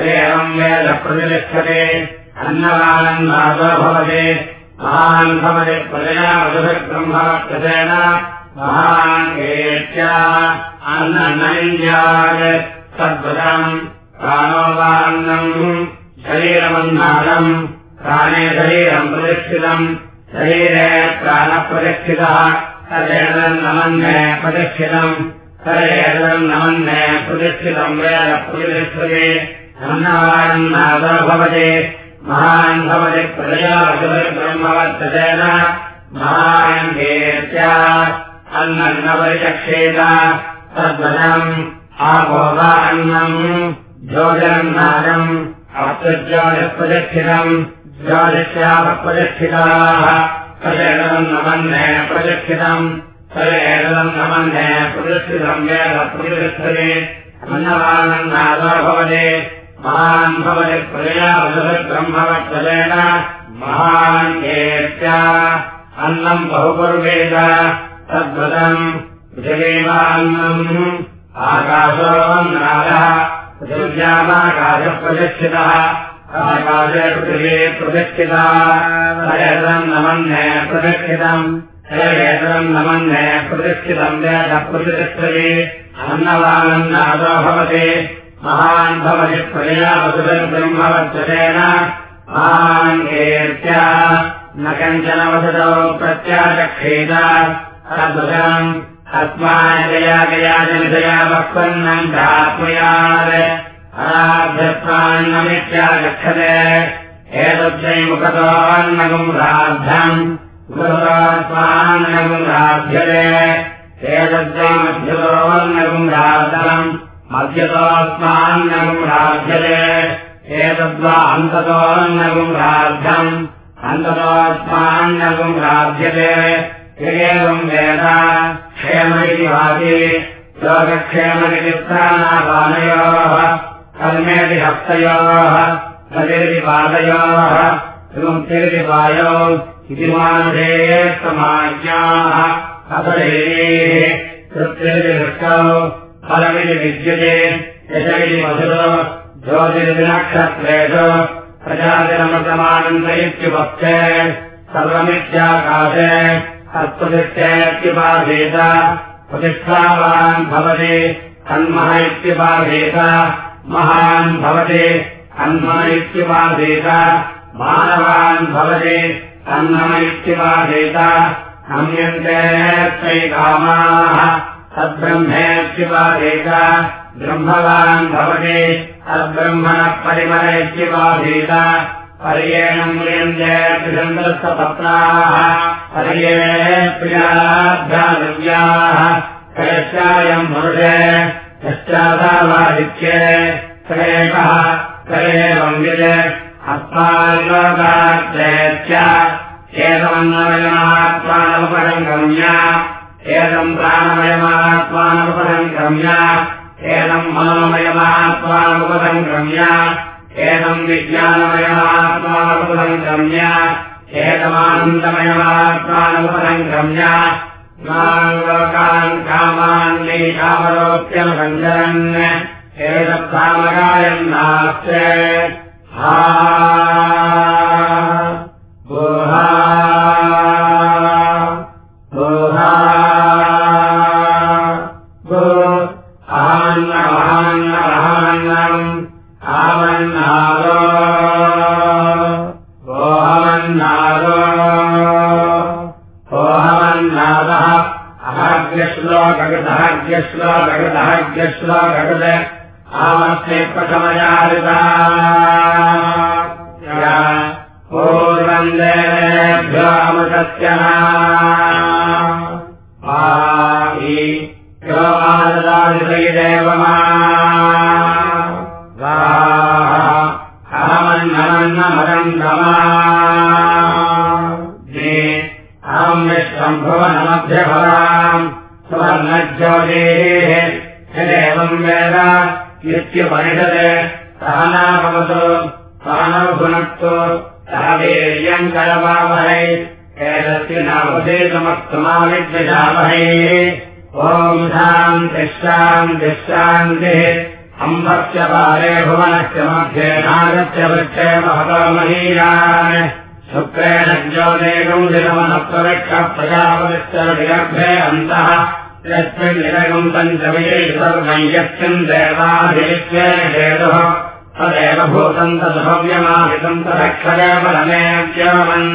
एवम् वेदप्रतिष्ठते अन्नवानन्नादो भवति। महान् भवति प्रजया मधुरब्रह्मवक्षसेन महान् एत्या अन्ननैन्द्यात् तद्वदम् प्राणो वान्नम् शरीरमन्नादम् प्राणे शरीरम् प्रतिष्ठितम्। शरीरे प्राणप्रतिष्ठितः तदेतन्नमन्ये प्रतिष्ठितम्। तदेतम् नमन्ये प्रतिष्ठितम् वेदप्रतिष्ठते अन्नवानन्नादो भवति। महान् भवति महान् अन्नम्। ज्योतिरन्नादम् अप्तज्योतिप्रतिष्ठितम् ज्योतिष्यापप्रतिष्ठिताः। तदेतम् नमन्ये प्रतिष्ठितम्। तदेतम् नमन्ये प्रतिष्ठितम् वेद प्रतिष्ठते। अन्नवानन्नादो भवति महान् महान् कीर्त्या अन्नम् बहुकुर्वेद तद्वदम् पृथिवीवान्नम् आकाशोन्नादः पृथिव्यामाकाशप्रतिष्ठितः आकाशे पृथिवी प्रतिष्ठिता। तदेतम् नमन्ये प्रतिष्ठितम्। तदेतम् नमन्ये प्रतिष्ठितम् वेद प्रतिष्ठते। अन्नवानन्नादो भवति महान् भवति प्रजया वसुरब्रह्मवर्चतेन महान् कीर्त्या न कञ्चन वसतौ प्रत्याचक्षेत। अस्माजया गया जनतया वक्पन्नम् प्राप्नुयात् अराध्यत्वान्नमित्यागच्छते एतद्वैमुखतोऽन्नगुम् राद्धम् मुखतोऽस्मान्नगुम् राध्यते एतद्वैमध्यतोऽन्नगुम् राद्धम् मध्यतोऽस्मान्नगुम् राध्यते एतद्वा अन्ततोऽन्नगुम् राद्धम् अन्ततोऽस्मान्नगुम् राध्यते एवम् वेद। क्षेममिति भाति। लोकक्षेममिति प्राणापानयोः। कर्मेति हस्तयोः। पायौ। इति मानुषे समाज्ञाः। अथैः कृत्यमिति दृष्टौ फलमिति विद्यते यशमिति मधुरो ज्योतिरिति नक्षत्रेषु प्रजातिरमृतमानन्द इत्युपक्षे सर्वमित्याकाशे तत्प्रतिष्ठेत्युपाधेत प्रतिष्ठावान् भवति हन्मः इत्युपाधेत महान् भवति हन्मः इत्युपाधेत मानवान् भवति अन्नम इत्युपाधेत हम्यन्ते त्वयि कामाः तद्ब्रह्मेत्युपाधेत ब्रह्मवान् भवति। तद्ब्रह्मणः परिमल इत्युपाधेत पर्येण म्रियन्ते त्रिसन्दस्तपत्राः पर्ये एकः स एवम् विज। अस्माल्लोकाच्च एतमन्नवयमात्मानमुपसङ्गम्य एतम् प्राणमयमात्मानमुपसङ्गम्य एतम् मनोमयमात्मानमुपसङ्गम्य एतम् विज्ञानमयमात्मानमुपसङ्गम्य एतमानन्दमयमात्मानमुपसङ्गम्य लोकान् कामान् कामरोप्यनुसञ्चरन् एतत्कामकायम् नास्ते। हा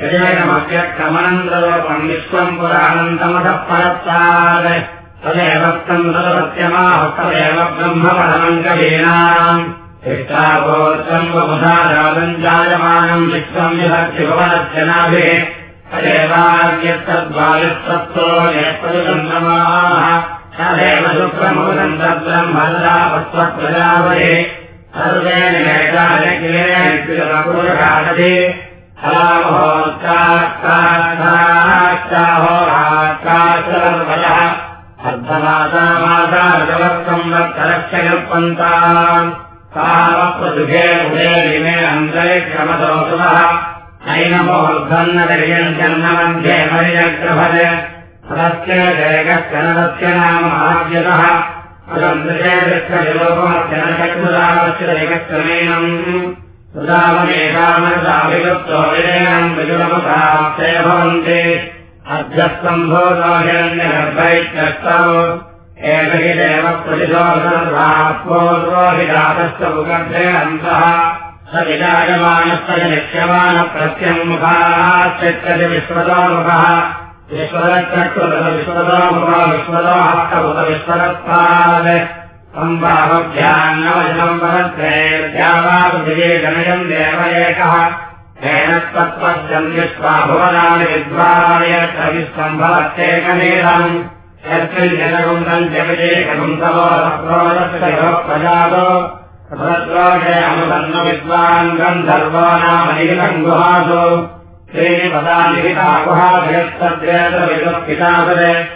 यदेकमव्यक्रमनन्तरोपम् विश्वम् पुरानन्तमतः परत्तात् तदेव तम् तदसत्यमाह तदेव ब्रह्मपरमम् कवीनाम् शिष्टापोत्रम् बहुधारादम् जायमानम् विश्वम् नेपदुगन्धमाः तदेव शुक्रमुदम् तद्ब्रह्मदापस्वप्रजापरे सर्वे निमेकालकिलेपुरुषादधि हलामहोत्काहोरात्काशर्वयः अर्धमासामासारजवत्सम् वत्तरक्षयल्पन्ताम् कामप्रदुघे उदे दिने अन्तरिक्षमसोऽसुरः नैनमोर्धन्नदर्यम् जन्ममध्ये मर्यग्रभज सदस्य जयगश्चनदस्य नाम आद्यतः अदन्तृशेदृष्टविलोपमस्य न चक्षुरामस्य जयगश्चमेनम् सुदामनेकामरसाभिगुप्तो भवन्ति अध्यस्तम्भोतो हिरण्यगर्भैत्यस्तौ एष हि देव प्रतिशोधनपूर्वोहिदातस्य मुगर्भे अन्तः स विजायमानस्य निक्ष्यमानप्रत्यङ्मुखाश्चित्रति विश्वतोमुखः। विश्वदचक्रविश्वतोमुखो विश्वतो विश्वदत्पाद सम्भावभ्यान्नवजनम् जनयम् देव एकः येन तत्त्वम् विश्वा भुवनानि जनगुन्दम् जगदेकगुम् तवोदस्य प्रजातो। भद्रोषयमुदन्न विद्वान् गन्धर्वो नामनिहितम् गुहासु। त्रीणि पदानिहिता गुहाभयस्तद्वेदविदुःखितापदे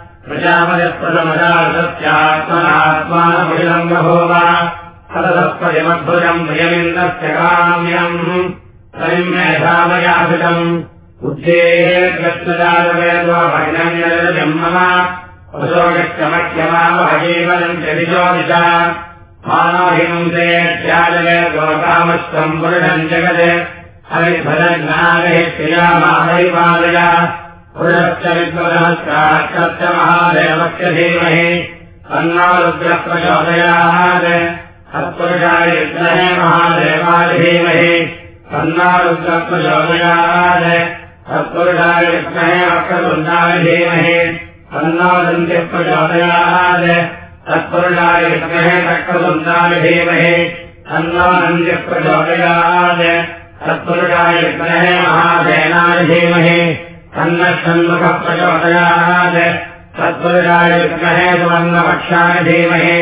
प्रजापतिप्रथमजासत्यात्मनात्मानमुखिलम् बभूव सततत्परिमद्भुजम् प्रियमिन्द्रस्य काम्यम् बुद्धेः कृष्णजातवेदोभजनम् मम अशोकश्चमख्यमावहजीवनम् चदिशोदिशा मानोहिंसे त्याजवे गोकामश्वम् पुरुषम् जगत् हरिभजज्ञानैः क्रियामाहैवादय पुरुषश्च विद्वदः महादेवस्य धीमहि तन्नो रुद्रः प्रचोदयात् हत्पुरुषाय विद्महे महादेवाय धीमहि तन्नो रुद्रः प्रचोदयात् हत्पुरुषाय विद्महे वक्रतुण्डाय धीमहि तन्नो दन्त्यः प्रचोदयात् तत्पुरुषाय विद्महे चक्रतुण्डाय धीमहि तन्नो नन्द्यः प्रचोदयात् तत्पुरुषाय विद्महे महासेनाय धीमहि तन्नः षण्मुखः धीमहि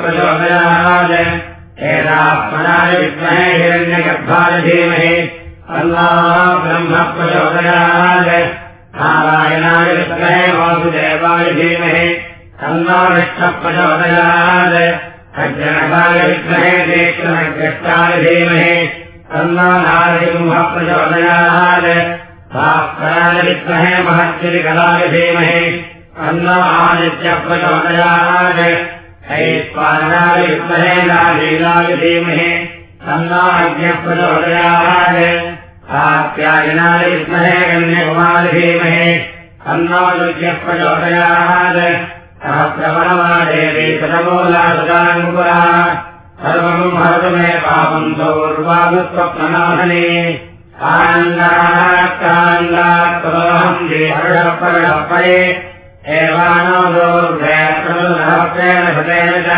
प्रचोदयात् एतात्मनाय विद्महे हिरण्यगर्भाय धीमहि ब्रह्म प्रचोदयात् नारायणाय विद्महे वासुदेवाय धीमहि प्रचोदयात् अज्ञनकाय विद्महे देक्षणग्रष्टाय धीमहि तन्नो नारसिंहः प्रचोदयात् भास्कराय विद्महे महर्षिकलाय धीमहि तन्नो आदित्यः प्रचोदयात् ऐस्पादनाय विद्महे नालीलाय धीमहि तन्नो अग्न्यः प्रचोदयात् आप्यायनाय विद्महे कन्यकुमार धीमहि तन्नो युज्यः प्रचोदयात् सहस्रवनमादेवी सदमूला सदाङ्कुरा सर्वम् हरतु मे पापम् सौर्वादस्वप्ननाथने काङ्गाकाङ्गात्वहम् हर्षपर्णपरे एवानोदोर्भयत्रेण हृतेन च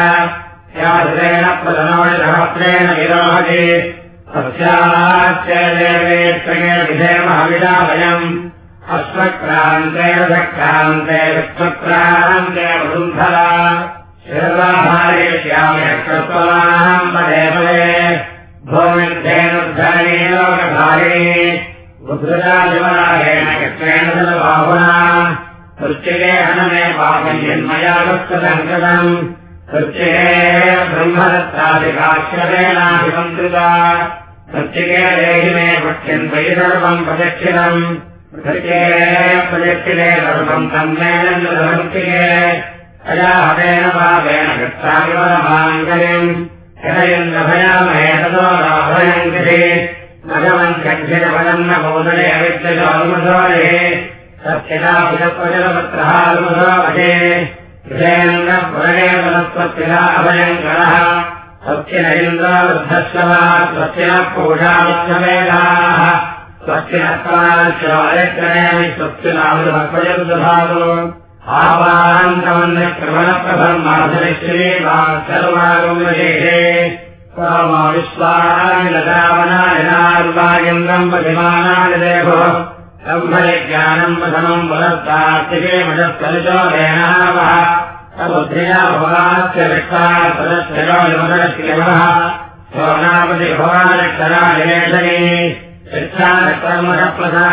याहृतेन प्रधनोषहस्रेण विरोहति तस्याच्च देवेक्षयेमहविदा वयम् अश्वक्रान्तेन सक्रान्ते विश्वक्रान्ते वसुन्धरा श्याम्यक्षस्वमाहम् पदे पदे ब्रह्मदत्तादिकाश्यतेनाभिमन्त्रिता वृश्चिके देहि मे पक्ष्यन् त्वयि सर्वम् वृश्चिके प्रदक्षिणे सर्वम् वृश्चिके अजाहतेन पापेन गच्छामिवरमाङ्गलिम् अविद्यजालुमधोरे सत्यदापुजप्रजलपत्रहालुमधोवशे कृतेन्द्रपुरणे वनस्पत्तिना अभयङ्करः। स्वस्तिनः पूषामिच्छवेदाः स्वस्तिनत्वाश्रवायक्रणे स्वस्तिनामृतपजलदभातो आवाहन्तमन्यक्रमणप्रभन्माधरिश्री वा सर्वागुमशेषे कामा विश्वानिलदावनायनार्वायन्द्रम् प्रतिमानानि देवो ब्रह्मज्ञानम् प्रथमम् पुरस्तार्तिके मजस्कलिचोरेणावः समुद्रिया सदस्यमः सोनापति भवानक्षरायेषणे शिक्षाकर्मप्रधाः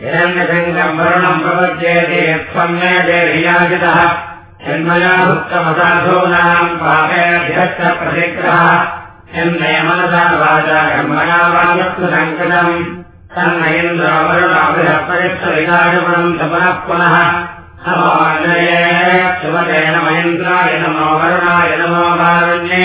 हिरण्यशङ्कम् वरुणम् प्रपद्येते यत्सम्यते धियाजितः जन्मया भुक्तमसाधूनाम् पापेभ्यश्च प्रतिग्रहः। यन्मे मनसा वाचा कर्मया वाचस्तु सङ्कटम्। च पुनः शुभतेन महेन्द्राय नमो वरुणाय नमो कारुण्ये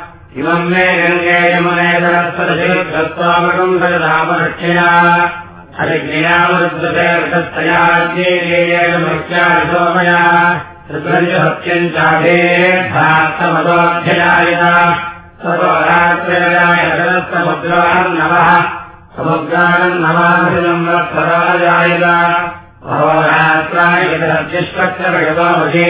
इमम् मे गङ्गे हरिज्ञामरुद्रतया ऋतुरञ्जसत्यम् चाधेर्थात्तमदोऽध्ययायिता सर्वरात्रयाय सरस्तमुद्रान्नवः समुद्रान्नवाभिनम् वत्सराजायिता भवरात्राय सत्यष्पत्रभगवामहे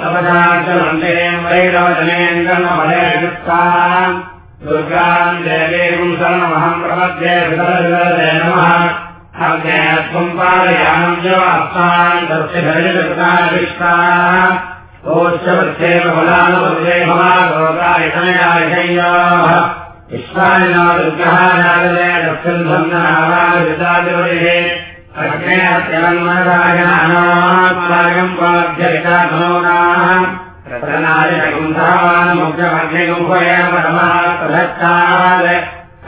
तपदाचलन्तेन वैरवचनेन्द्रमभययुक्ताम् दुर्गाम् देवीम् शरणमहम् प्रपद्ये नमः त्वम् पालयानम् च अस्मान् दर्शयविष्टाः ओश्चवत्सेव फलानुपदे भवालोकायतनयायशय्याः विश्वानिनो दुर्गः नागदे दक्षिणबन्धनावादिवरिः अग्नेयन्मराजनानात्मायम् पाध्यरिता धनोनाः रतनादिगुंसहवानमुग्रमग्निगुम्भय परमः प्रदत्तात्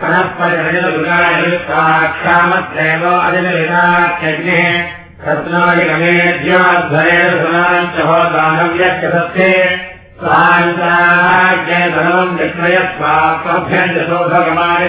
कनःपरिहृतुगाक्षामत्रेव अधिनिताख्यग्निः रत्नादिगमेध्याध्वरेण सुनाञ्चहोदानव्यश्च सत्ये स्वाञ्चाज्ञधनम् विक्रयत्वाभ्यञ्च शोभगमानि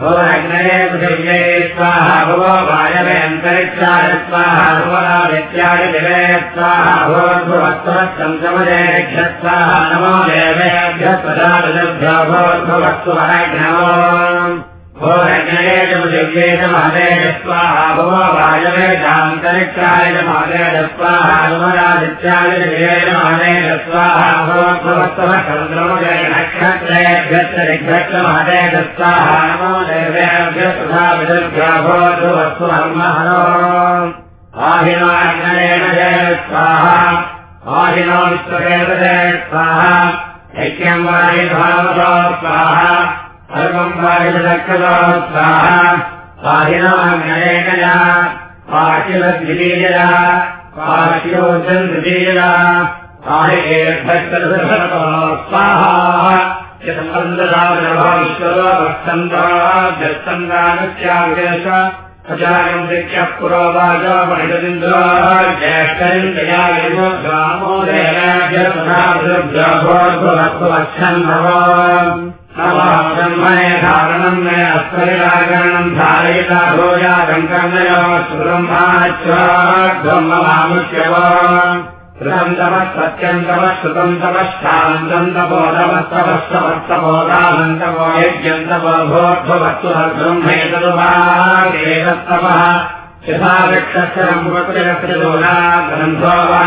भोरग्नये पृथिव्ये स्वाहा भुवो वायवेन्दरिक्षानि स्वाहा भुवनादित्यानि दिवे स्वाहा ऋभ्य स्वाहा नमो देवेभ्यः प्रदाभ्यो भोर्भुवत्वु हरग्नमो भोरग्नये च पृथिव्ये च महदेव स्वाहा भुवो वायवेदान्तरिक्षाय च महदेव स्वाहा भुवनादित्याय च दिवे च महदेव स्वाहा भोर्भुवत्वः चन्द्रमये नक्षत्रेभ्यश्च ऋभ्यश्च महदेव स्वाहा नमो देवेभ्यः प्रदाभ्यो भोर्भुवत्वु हर्महरो आहिनाग्नयेन जय स्वाहा आहिनो विश्ववेद जय स्वाहा स्वाहा सर्वम् आहिकेभ्यस्तो स्वाहा सम्बन्धराजभाविश्वरो भक्तन्दाभ्यस्तन्दानस्यावेश प्रजायम् दिक्ष्यः पुरोवाचो पणितदिन्द्रो ब्रह्मणे धारणम् मे अस्मरिराकरणम् धारयिता भोजागम् तपः श्रुतम् तपः शान्तम् तपो तपस्तपस्तपस्तपोदानन्तपो यज्ञम् तपो भोर्भवत्व ब्रह्मेतदुभागेतस्तपः यथा वृक्षस्य गन्धो वा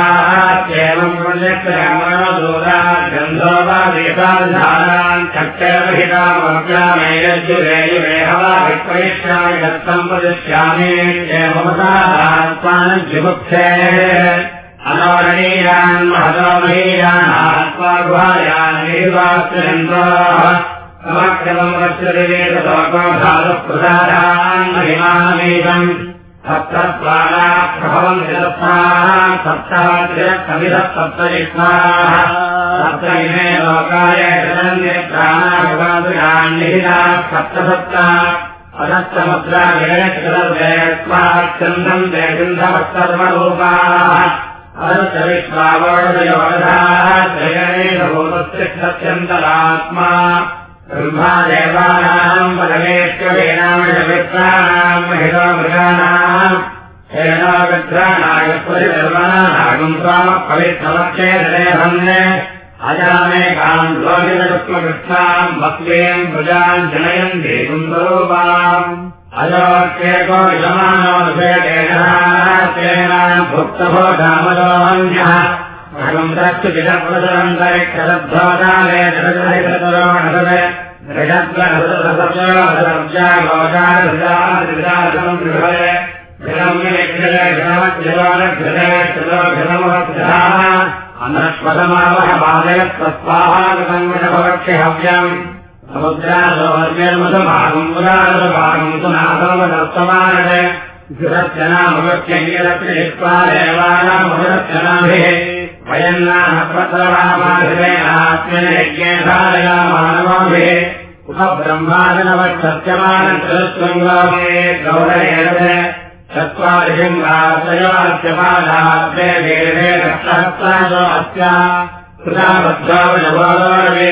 चैवम् पुण्यक्षमणोदोरा गन्धो वा देशाधारान् चक्षरहितामग्रामैरज्जुरेयुरेह वा विप्रयिष्यामि दत्तम् प्रदिश्यामि चेममतात्मानज्जुमुक्षे अनोरणीयान् महतोमहीयान् आत्मा गुहायान् निर्वास्यन्द्राः समक्रमम् वश्यदेवेतलोकोधातुः प्रसादान् महिमानमेदम् सप्तप्राणाः प्रभवम् निरस्ताः सप्तः त्रियक्कविधः सप्तजिह्वाः सप्त इमे लोकाय प्राणाभगादुरान्निहिताः सप्तसप्ता। अदत्तमुद्रा विरयकृतम् देगन्धवत्सर्वरूपाः अदत्तविश्वावोदयोधाः जयनेभूतस्य सत्यन्तरात्मा ब्रह्मादेवानाम् महिला मृगाणाम् स्वाम पवित्रमक्षे हरन्ने अजामेकाम् लोहितकृष्णाम् भक्तेम् प्रजाम् जनयन्ति सुन्दरोपाम् अयोक्येको यमानोषयतेन भुक्तभो दामलोऽन्यः भगम् रक्षुचिरप्रसरन्तरिक्षरद्धोदाले जगजहितरोणसरे अनश्वतमावह बालयत्तस्वाहागतङ्गभवक्षिहव्यम् समुद्रासोर्यन्मधुभागम् पुरासभागम् तु नासमदस्तमानः जुरत्यनामवत्यङ्गिरत्रित्वा देवानामवरत्यनाभिः वयन्नाहप्रतवामाधिरेणात्मनयज्ञेधारया मानवाभिः उपब्रह्मादनवत्सत्यमानकृतस्वङ्गामे गौरयेण चत्वारिशृङ्गात्रयात्यपादात्रे वेदे रक्षहस्तासो अस्या कृताबद्धावनवादे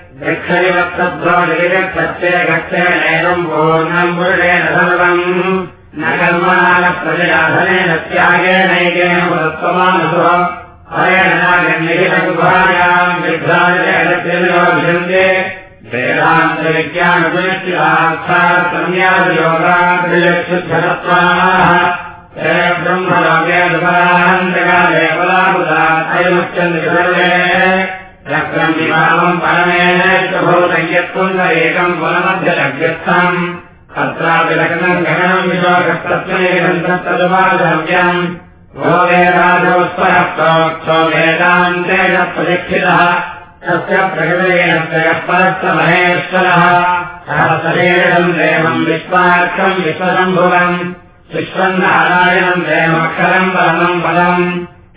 गच्छरिवत्तध्वजगिरक्षत्ते गच्छेनैकम् पूर्णम् पुरुषेण सर्वम्। न कर्मणा प्रजयाधनेन त्यागेनैकेन पुरत्वमानसो। हरेण नागन्निहितगुहायाम् विभ्राजते वेदान्तविज्ञानपुनश्चिराक्षात्संज्ञादियोगात्रियक्षुद्धरत्वाः ब्रह्मलोकेदुपरान्तकालेपलामुदात्रयमुच्यन्ते चक्रम् विभावम् परमेण भूतयत्पुण्ड एकम् पुनमध्यलभ्यस्थम् तत्रापि लग्नम् गगनम् भो वेदादोत्तरः प्रोक्तो वेदान्तेन प्रतिष्ठितः तस्य प्रकृतेन त्रयः परस्तमहेश्वरः देवम् विश्वसम्भुवम्। विश्वम् नारायणम् देवमक्षरम् परमम् पदम्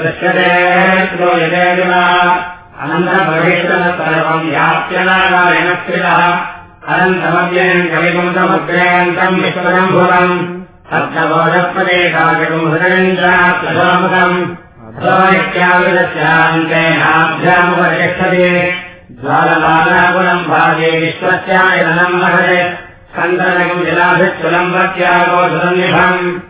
दृश्यते अनन्तभवेश्वर सर्वम् नारायणस्थितः अनन्तमव्ययम् कविपुंसमुद्रयन्तम् विश्वसम्भुवम् सप्तबोधप्रदेशागम् हृदयम् चात्मसोमुखम् ्यामिदस्यान्तेनाभ्यामुपरिष्ठते ज्वालमालापुरम् भागे विश्वस्यायनम् महते। सन्दनकम् जलाभित्कुलम् प्रत्यागो सुसन्निभम्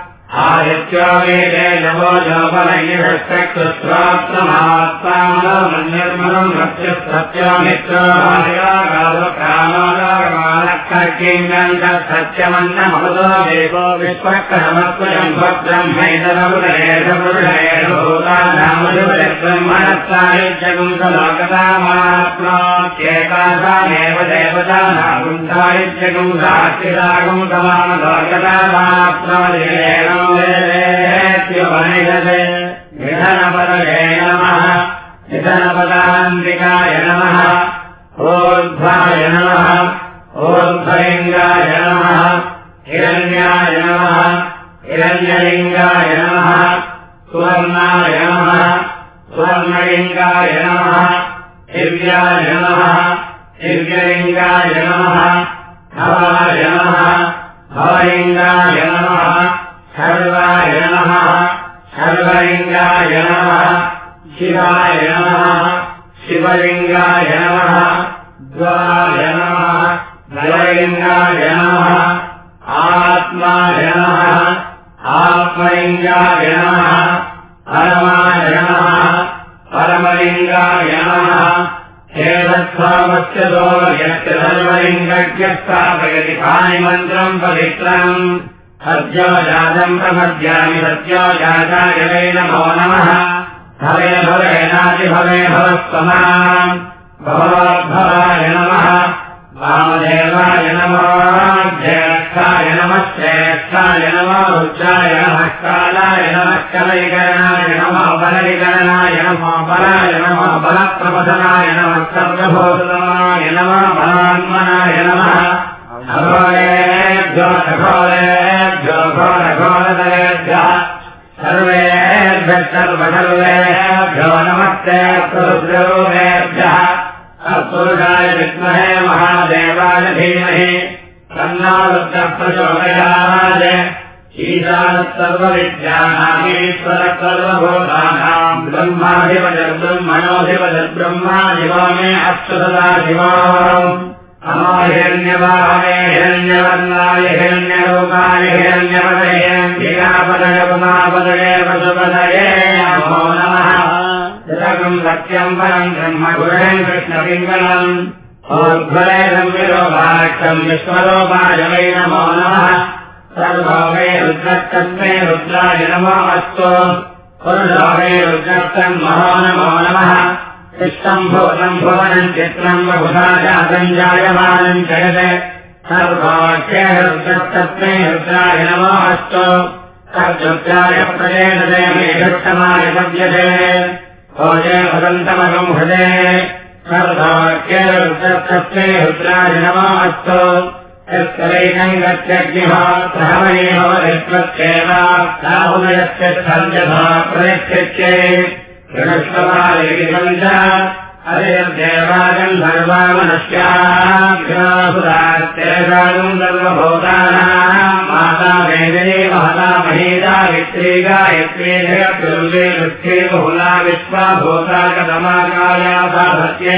आदित्यो वेदे नवो जोपलयिष्टक्तुस्वात्महात्मानम् सत्यमित्रोमालकामकामकामकिङ्गम् सत्यमन्नमतो देवो विश्वक्रमत्वयम् भद्रह्मैतरमुदयेषपुरुषेषभूतानामजुब्रह्मण साहित्यगुंसलोकतामाप्नोत्येकासामेव निधनपदये नमः। निधनपदान्तिकाय नमः। ऊर्ध्वलिङ्गाय नमः। हिरण्याय नमः। हिरण्यलिङ्गाय नमः। सुवर्णाय नमः। सुवर्णलिङ्गाय नमः। दिव्याय नमः। दिव्यलिङ्गाय नमः। भवाय नमः। भवलिङ्गाय नमः सर्वाय नमः। सर्वलिङ्गाय नमः। शिवाय नमः। शिवलिङ्गाय नमः। द्वाय नमः। द्वयलिङ्गाय नमः। आत्माय नमः। आत्मलिङ्गाय नमः। परमाय नमः। परमलिङ्गाय नमः। हेदत्सामस्य दोर्यस्य सर्वलिङ्गज्ञ स्थापयति कानिमन्त्रम् पवित्रम् सद्योजातम् प्रपद्यामि सद्योजाताय वै नमो नमः। भवे भवेनातिभवे भवस्वमाम् भवद्भवाय नमः। वामदेवाय नमो ज्येष्ठाय नमः श्रेष्ठाय नमो रुद्राय नमः कालाय नमः कलैकरणाय नमो बलविकरणाय नमो बलाय नमो बलप्रबधनाय नमः सर्वभूतनाय नमः बलान्मनाय नमः। अघोरेभ्यो सर्वेभ्यः नमस्ते रुद्ररूपेभ्यः पुरुषाय विद्महे महादेवाय धीमहि। ईशानः सर्वविद्यानामीश्वर ब्रह्माधिपजर्ब्रह्मणोऽधिपजर्ब्रह्मा शिवा मे अक्षसदा शिवाम् अमाहिरण्यवाहने हिरण्यवर्णाय हिरण्यरूपाय हिरण्यपदये उमापदये पशुपदये नमो जगम् सत्यम् परम् ब्रह्म गुरुम् कृष्णपिङ्गलम् संविरोपाक्षम् विश्वरूपाय वै नमो नमः। सर्वोमे रुद्रस्तस्मै रुद्राय नमो अस्तु। पुरुषोमे रुद्रस्तम् महो नमो नमः शिष्टम् भूतम् भुवनम् चित्रम् बहुधा जातम् जायमानम् जगत् सर्वोच्चे रुद्रस्तस्मै रुद्राय नमो अस्तु तद्रुद्राय प्रजेदते मेघक्षमाय पद्यते भोजे भदन्तमगम् हृदे सर्वोच्चे रुद्रस्तस्मै रुद्राय नमो अस्तु यस्कलैकम् गत्यग्निहोत्रहवनेहोत्येव राहुलयस्य सञ्जथा प्रयच्छे हरिर्देवागम् सर्वामनस्याग्रासुरात्येषागम् सर्वभूतानाम् माता वेदने महता महेदा वित्री गायत्री जगत्कुर्वे वृक्षे बहुला विश्वा भूता कदमाकाया साधत्ये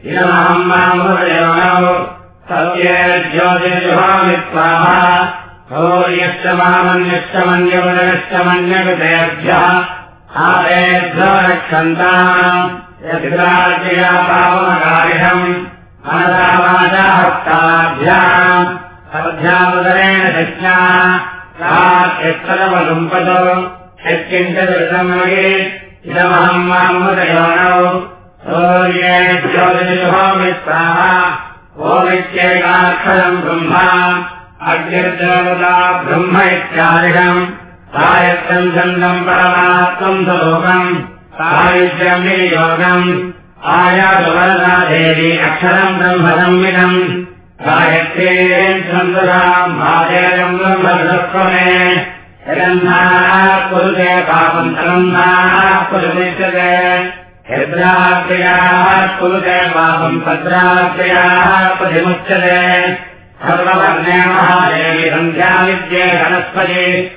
यत्किञ्चिदिदम् मये इदमहम् मामुदयौ सत्ये ज्योतिर्जुहामित्वाहा भूर्यष्टमामन्यष्टमन्यपदष्टमन्यकृतेभ्यः आदेभ्यो रक्षन्ताम् यद्राज्यया पावमकारिणम् मनसा वाचा हस्ताभ्याम् अभ्यामुदरेण शिष्णा यत्तरवलुम्पतो यत्किञ्चिदृतमये इदमहम् ज्योतिर्जुहोमित्वाहा ओमित्येकाक्षरम् ब्रह्मा अग्निर्देवता ब्रह्म इत्यादिकम् सायत्रम् परमात्मम् स्वरूपम् सायुज्यम् विनियोगम् आयातुवरदा देवी अक्षरम् ब्रह्मसंविदम् गायत्रे चन्द्राम् भाजयम् ब्रह्मसत्त्वमे जगन्नाः कुरुते पापम् तगन्नाः कुरुते कुरुते पापम् तद्रात्र्याः प्रतिमुच्यते। सर्ववर्णे महादेवी सन्ध्याविद्ये वनस्पति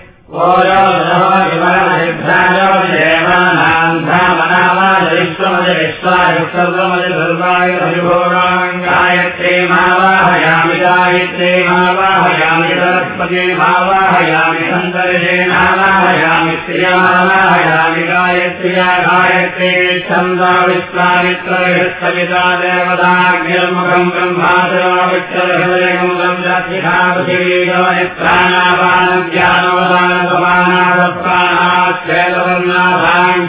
गायत्रे मावाहयामि गायत्रे मावाहयामि सरस्पति मावाहयामि सन्दर्शे मावाहयामि श्रियमावाहयामि गायत्र्या गायत्रे छन्दा विश्वामित्रविता देवताग्निर्मुखम् ब्रह्माचराविच्छलहृदयम् ज्ञानवदानपमानादप्राणाश्चैलवर्णाभाञ्छायनोत्यागायत्रीयम् सत्यक्षराज्यवराधपञ्चदेशोमयेयोगोम्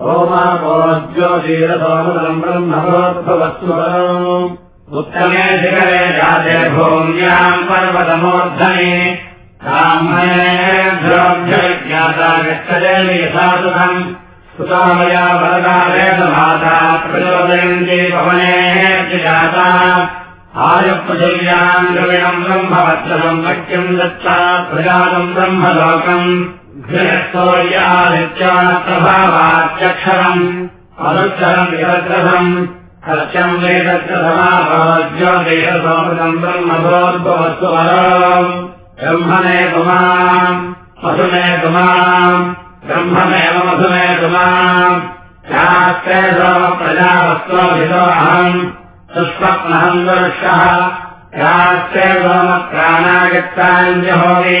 ओमापोज्योतिरसोमदम् ब्रह्मभवत्सु उत्तमे शिखरे जाते भूम्याम् पर्वतमोर्धने। ब्राह्मणेभ्योऽभ्यविज्ञाता गच्छते यथासुखम्। सुतामया वरदावेदमाता प्रचोदयन्ति पवनेः जाता आयुपृथिव्याम् द्रविणम् ब्रह्मवत्सवम् वक्यम् दत्ता प्रजातम् ब्रह्मलोकम् घृहस्तोर्यादित्याप्रभावात्यक्षरम् अनुक्षरम् ब्रह्मभोद्भवस्वरम् ब्रह्मणे पुमाम् मधुमे पुमाम् ब्रह्ममेव मधुमे पुमाम् शास्त्रे सोमप्रजावस्त्वभितो अहम् सुष्वप्नहम् वर्षः शास्त्रे सोमप्राणागत्ताञ्जहोमि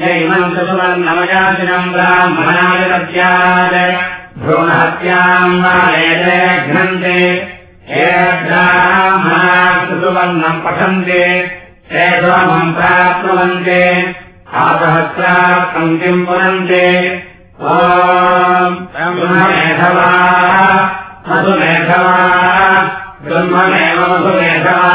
यैमम् सुवर्णमयासिनम् ब्राह्मणाय दद्यात् भ्रूणहत्याम् वा घ्नन्ते हे ब्राह्मणा सुवर्णम् पठन्ते हे सोमम् प्राप्नुवन्ते आसहस्रार्थम् किम् पुनन्ते। ब्रह्ममेधवा मधुमेधवा ब्रह्ममेव मधुमेधवा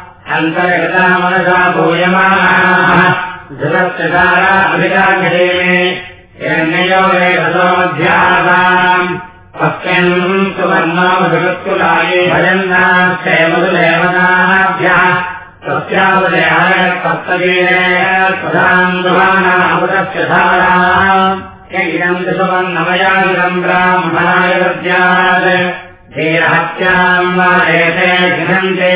अन्तर्गता मनसा भूयमानाः। जगच्चकारा अभिकाङ्गेमे यन्नयो वेदसोमध्यासाम् तस्मिन् सुवर्णामजगत्कुलाये भजन्नाश्चे मधुदेवताभ्यः तस्यावदयाय तत्तगीरेनामृतस्य धाराम् इदम् सुवर्णमयादिदम् ब्राह्मणाय दद्यात्। धीरहत्याम् वा एते घ्नन्ते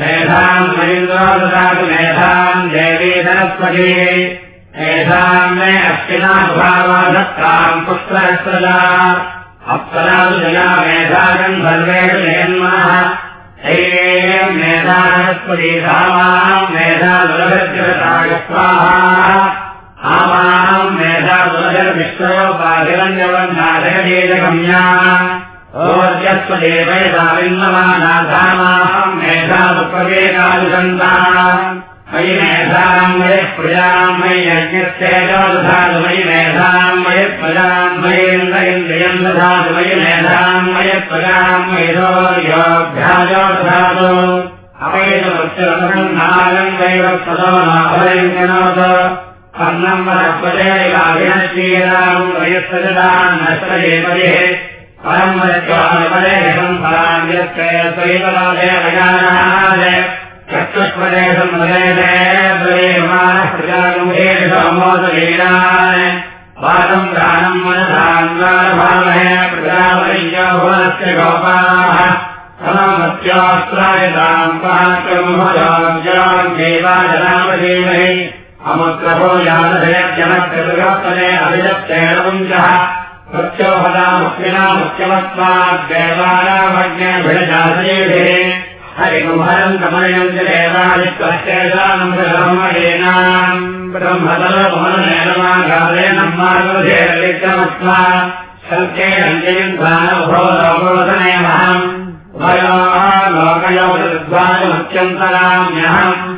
मेधाम् महीन्द्रो ददातु मेधाम् देवी सरस्वती। मेधाम् मे अश्विना भावाधत्ताम् पुष्परस्वजा अप्सरासु जया मेधायम् सर्वेषु जयन्मनः मेधानस्पति धामाम् मेधादुरभद्रताय स्वाहा आमाम् मेधादुरभिष्टोपाधिरञ्जवन्नाशयगम्या ओर्जस्वदेवयदाविन्दमानाधामाम् मेधादुपवेकादिशन्ता मयि मेधाम् मयि प्रजाम् मयि यज्ञस्येजोदधातु मयि मेधाम् मयि प्रजाम् मयीन्द्र इन्द्रियम् दधातु मयि मेधाम् मयि प्रजाम् मयिरोयोऽभ्याजो दधातु अपैतमुच्चरसन्नागम् दैवत्सदो नाभयङ्कनोत कर्णम् वरपदेकाभिनश्रीराम् वयस्सजदान् नष्टयेपरिः परम् वदत्वानुपदेशम् पराम् यत्कैतलादेवयानाय चक्षुष्पदेशम् प्रजागुहेशमोदलीलाय वादम् प्राणम् मनसान्वारभावहे प्रजापरियो भुवनस्य गोपाः सममत्यास्त्रायताम् पात्रमुभयाम् देवाजनामधीमहि अमुत्रभो यादधयजनकृतपदे अभिदत्तेणमुञ्चः प्रत्योहदामुख्यना मुख्यमत्वाद्देवानामज्ञभिडजातयेभिः हरिकुम्भरम् कमलयम् च देवादित्वश्चेषानम् ब्रह्मणेनाम् ब्रह्मतलोमनमाघातेन मार्गधेरलिक्तमत्वा सङ्केरञ्जयन्त्वानुभो लोकोदनेमहम् उभयोः लोकयोगद्वारमुच्यन्तराम्यहम्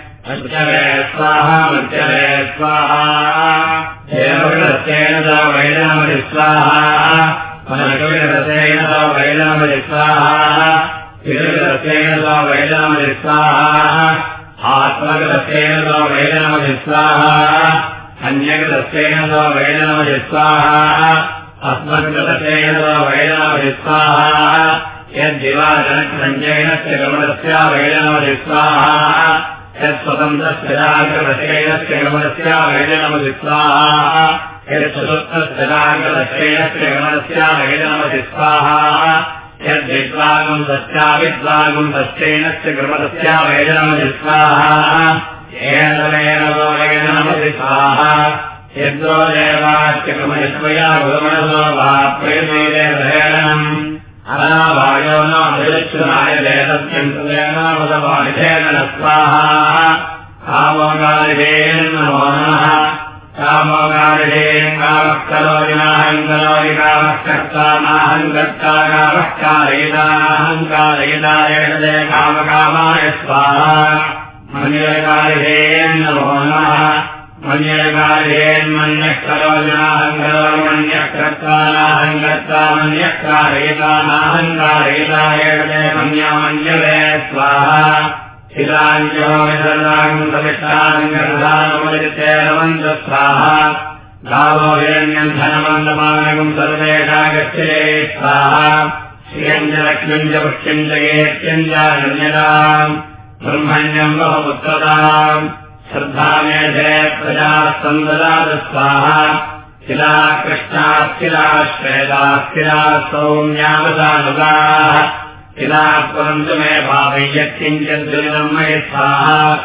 मृत्यवे स्वाहा मृत्यवे स्वाहा। देवकृतेन च वैरामति स्वाहा। मनकविरसेन च वैरामति स्वाहा। विरकृतेन च वैरामति स्वाहा। आत्मकृतेन च वैरामति स्वाहा। अन्यकृतेन च वैरामति स्वाहा। अस्मत्कृतेन च वैरामति स्वाहा। यद्दिवाजनसञ्जयनस्य गमनस्य वैरामति स्वाहा यत्स्वतन्त्रस्य जागृतशेनस्य गमनस्य वैजनमति स्वाहा यच्चतुर्थस्य जागृतशेनस्य गमनस्य वैजनमति स्वाहा यद्विद्वागम् सस्याविद्वागम् सश्चेनस्य गमनस्य वैजनमति स्वाहा येन वैजनमति स्वाहा यद्रो देवास्य गमनिष्वया गुरुमनसो वा प्रेमेदेवहेणम् अनावायो नामृच्छुनाय देतत्यन्तदेनामदवानिधेन स्वाहा कामोगारिभेन्नमो नमः कामोगारिभेन् कामः कलोरिनाहङ्कलोरि कामः कर्ता नाहङ्कर्ता कामः कामकामाय स्वाहा मन्यकार्येन्मन्यः करोजनाहङ्करोर्मन्यः कर्तानाहङ्कर्ता मन्यः कारयितानाहङ्कारयिताय मन्यामन्यवे स्वाहा। शिलाञ्जो विसर्वाङ्गमिष्टाङ्गर्धानमलितेरवन्त स्वाहा गावो हिरण्यम् धनमन्दमानकम् सर्वेषा गच्छते स्वाहा चान्यताम् ब्रह्मण्यम् बहुपुत्रताम् श्रद्धा मेधे प्रजाः शिला श्वेताः शिला सौम्यावतानुगाः शिला पुरन्तु मे भावय्यत्किञ्चिद्दुरिदम् मयि स्वाहा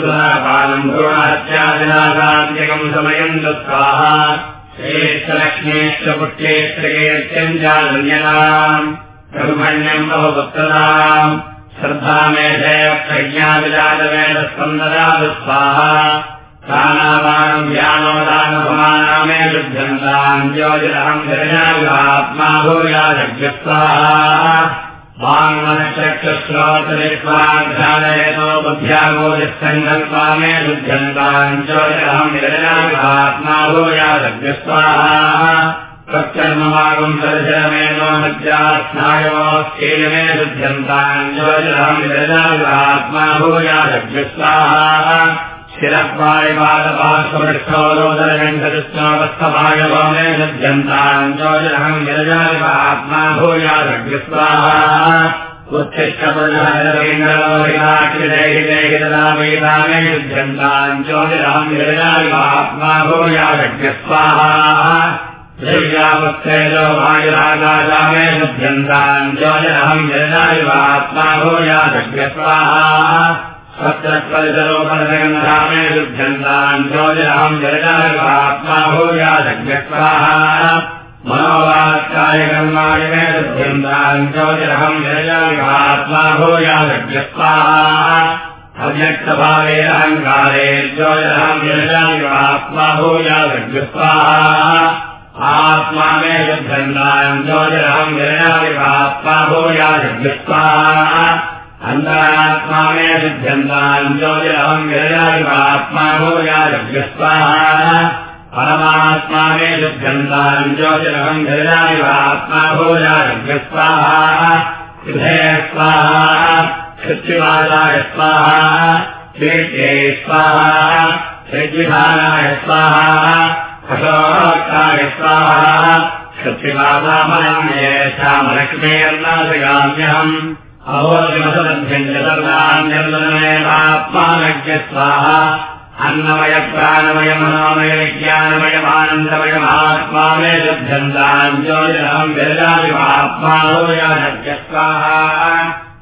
सुधापालम् भ्रूणहत्यादिनासान्त्यकम् समयम् दुःखाः। श्रेष्ठलक्ष्मीश्च पुट्येष्टकीर्त्यम् चान्यताम् ब्रह्मण्यम् बहुपुत्रताम् श्रद्धा मेधेव प्रज्ञाविराजवेदस्पन्ददातु स्वाहा प्राणापानम् व्यानोदानभमाना मे लुभ्यन्ताम् ज्योतिरहम् जगनात्मा भूयाजग्यस्वाहा वाङ्मनश्चक्षुश्रोतरिक्वाध्यालयतो बुद्ध्यागोदिस्सङ्गल्पा मे लुभ्यन्ताम् ज्योतिरहम् जगनात्मा भूयाजग्यस्वाहा तत्कर्ममागम् दर्शनमेनो मध्यास्नायोस्तेन मे लुभ्यन्ताम् ज्योतिरहम् जगनात्मा भूयाजग्यस्वाहा शिरपायपादपार्श्वपृष्ठोदरगण्ठकृष्णोपस्थपायवो मे लभ्यन्ताम् ज्योतिरहम् गिरजात्मा भूयासग्रस्वाहा उत्थिष्टपुरुषेन्द्रलोहिताक्षिदैहिदैहितदामेता मे लुभ्यन्ताम् ज्योतिरहम् गिरजात्मा भूयासग्रस्वाहा दैव्यावत्तेजो वायुरागाजा मे लभ्यन्ताम् ज्योतिरहम् गिरजात्मा भूयासग्रस्वाहा सत्यत्परिसरोपरगन्धामे लुभ्यन्ताम् ज्योतिरहम् जगदात्मा भूयाजग्रस्वाहा मनोवात्कायकर्माणि मे लुभ्यन्ताम् ज्योतिरहम् जगदात्मा भूयाजग्रस्वाहा अव्यक्तभावे अहङ्कारे ज्योतिरहम् जगदात्मा भूयाजग्रस्वाहा आत्मा मे लुभ्यन्ताम् ज्योतिरहम् जगदात्मा भूयाजग्रस्वाहा अन्तरात्मा मे सिद्ध्यन्ताम् ज्योतिरहम् गिरजात्मा भूयाजग्रस्वाहा परमात्मा मे ज्योतिरहम् गिरजात्मा भूयाजग्रस्वाहा हृदय स्वाहा क्षुत्रिवादाय स्वाहा कीर्त्यै स्वाहा ऋग्विधानाय स्वाहा स्वाहा। क्षुत्रिवादामनन्ये श्यामलक्ष्मीर्नाशगाम्यहम् अहोर्जमसदभ्यञ्जतर्गान्यर्ममेवात्मानज्ञस्वाहा अन्नमय प्राणमय मनोमय विज्ञानमयमानन्दमयमात्मा मे लभ्यन्ताम् ज्योतिरहम् विरजामिवात्मा भूयानज्ञस्वाहा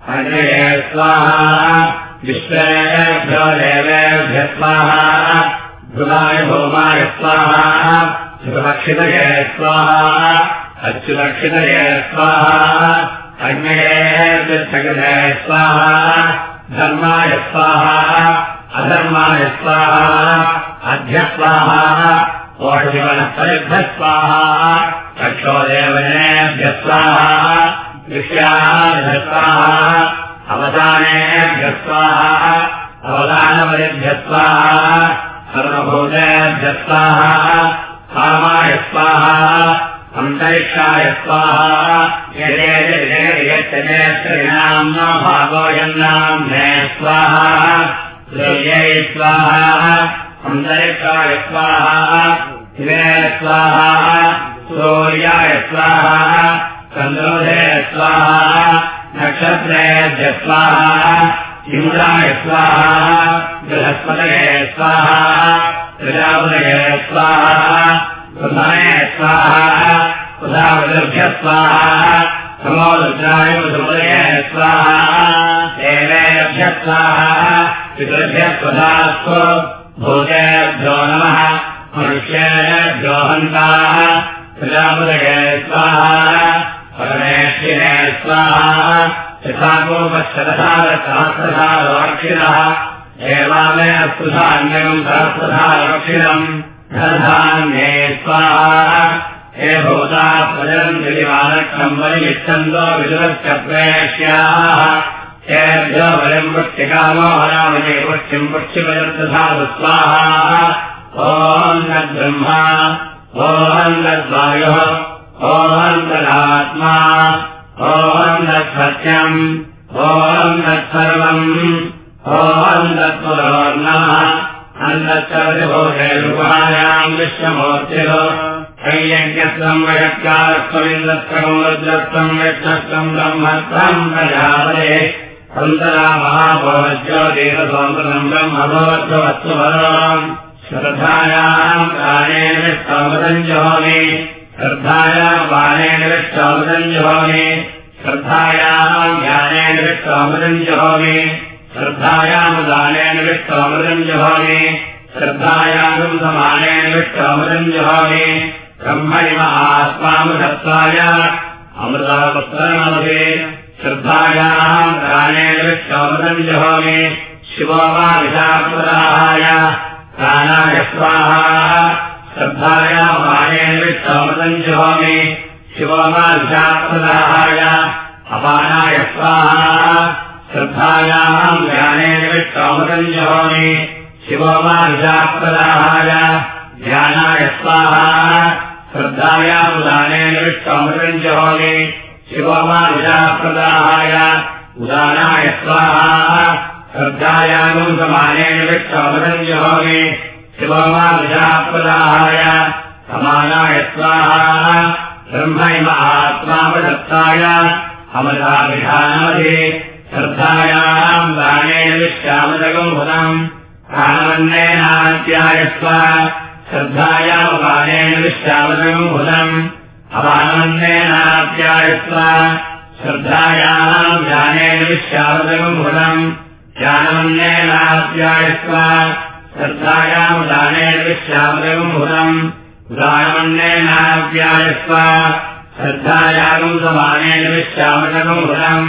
अग्नये स्वाहा। विश्वेभ्यो देवेभ्य स्वाहा ध्रुवाय भौमाय स्वाहा। सुरक्षितये स्वाहा। अच्युरक्षितये स्वाहा। स्वाहा। धर्माय स्वाहा। अधर्माय स्वाहा। अध्यस्वाहा ओषधिवनस्पतिभ्यः स्वाहा। चक्षोदेवनेभ्यः स्वाहा। विषयाभ्यः स्वाहा। अवदानेभ्यः स्वाहा। अवदानवरिभ्यः स्वाहा सर्वभूतेभ्यः स्वाहा कामाय स्वाहा स्वाहा द्रव्यै स्वाहा अन्तरिक्षाय स्वाहा शिवे स्वाहा सूर्याय स्वाहा चन्द्रोधे स्वाहा नक्षत्रेभ्य स्वाहा इन्द्राय स्वाहा बृहस्पतये स्वाहा प्रजापतये स्वाहा प्रधाने स्वाहा प्रधावृभ्य स्वाहा स्वाहा देवेभ्य स्वाहा पितृभ्यः स्वधास्तु भूतेभ्यो नमः मनुष्येभ्यो हन्ताः प्रजापतये स्वाहा परमेश्विने स्वाहा यथापूर्वशतसारसहस्रसारक्षिणः एवामे अस्पृधान्यकम् सहस्रसारक्षिणम् धनधान्ये स्वाहा। हे दिलिवालक्षम् परिमिच्छन्दो विदुरश्च प्रेष्याः। हेभ्यो बलिम् पुष्टिकामो हरामये पुष्टिम् पुष्टिपयर्तधातु स्वाहा। ॐ नद्ब्रह्मा ॐ नद्वायुः ॐ वयत्कारत्वमिन्द्रत्वम् वज्रत्वम् यज्ञत्वम् ब्रह्मत्वम् प्रजापते सन्तरा महाभोज्योतिरसोन्दरम् ब्रह्मभोत्वत्वम् श्रद्धायाम् प्राणेन विष्टामृतम् जहोमि। श्रद्धायाम् बाणेन विष्टामृतम् जहोमि। श्रद्धायाम् ज्ञानेन विष्टामृतम् श्रद्धायाम् विष्टामृतम् श्रद्धायाम् ब्रह्मणि महात्मामृतत्वाय अमृतापुत्रमवधे श्रद्धायाम् प्राणेन विष्टामृतम् जहोमि शिवो वा विशापुराय प्राणाय स्वाहा श्रद्धाया मानेन विष्टामृतम् जहोमि शिवो वा विशाप्रदाहाय अपानाय स्वाहा श्रद्धायाम् विष्टामृतम् जहोमि। शिवो वा विशाप्रदाहाय ध्यानाय स्वाहा। श्रद्धायाम् दानेन विष्टामृतम् जहोमि। शिवो वा विशाप्रदाहाय उदानाय स्वाहा। श्रद्धायाम् समानेन विष्टामृतम् जहोमि। शिवमाविशाप्रदाहाय समानाय स्वाहा। ब्रह्मैव आत्मावदत्ताय अमृताभिधानमधे श्रद्धायाम् दानेन विश्यामदगम् फलम् प्राणवन्नेनात्याय स्वा श्रद्धायाम् बाणेन विश्यामदगम् फलम् अपानवन्नेनात्याय स्वा श्रद्धायाम् ज्ञानेन विश्यामदगम् फलम् ज्ञानवन्नेनात्याय स्वा श्रद्धायाम् दानेन विश्यामदगम् फलम् दानवन्नेनाव्यायस्व श्रद्धायागम् समानेन विश्यामदगम्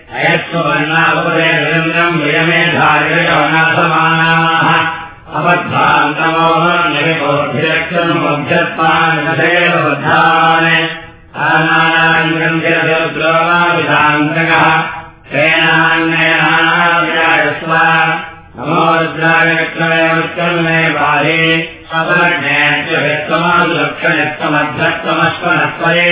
अयत्सुवर्णापदेन्द्रम् वियमेधारियोनाथमानाः अपद्भान्तमोहनिकोऽभ्यक्षन्मभ्यत्वान् बद्धान् आनानाङ्गन्धिरसुद्रोमाविधान्तकः तेनान्यस्व नमोरुद्रायक्षणे बाले अपरज्ञेत्यमालक्षणत्वमध्यत्वमश्वनस्वये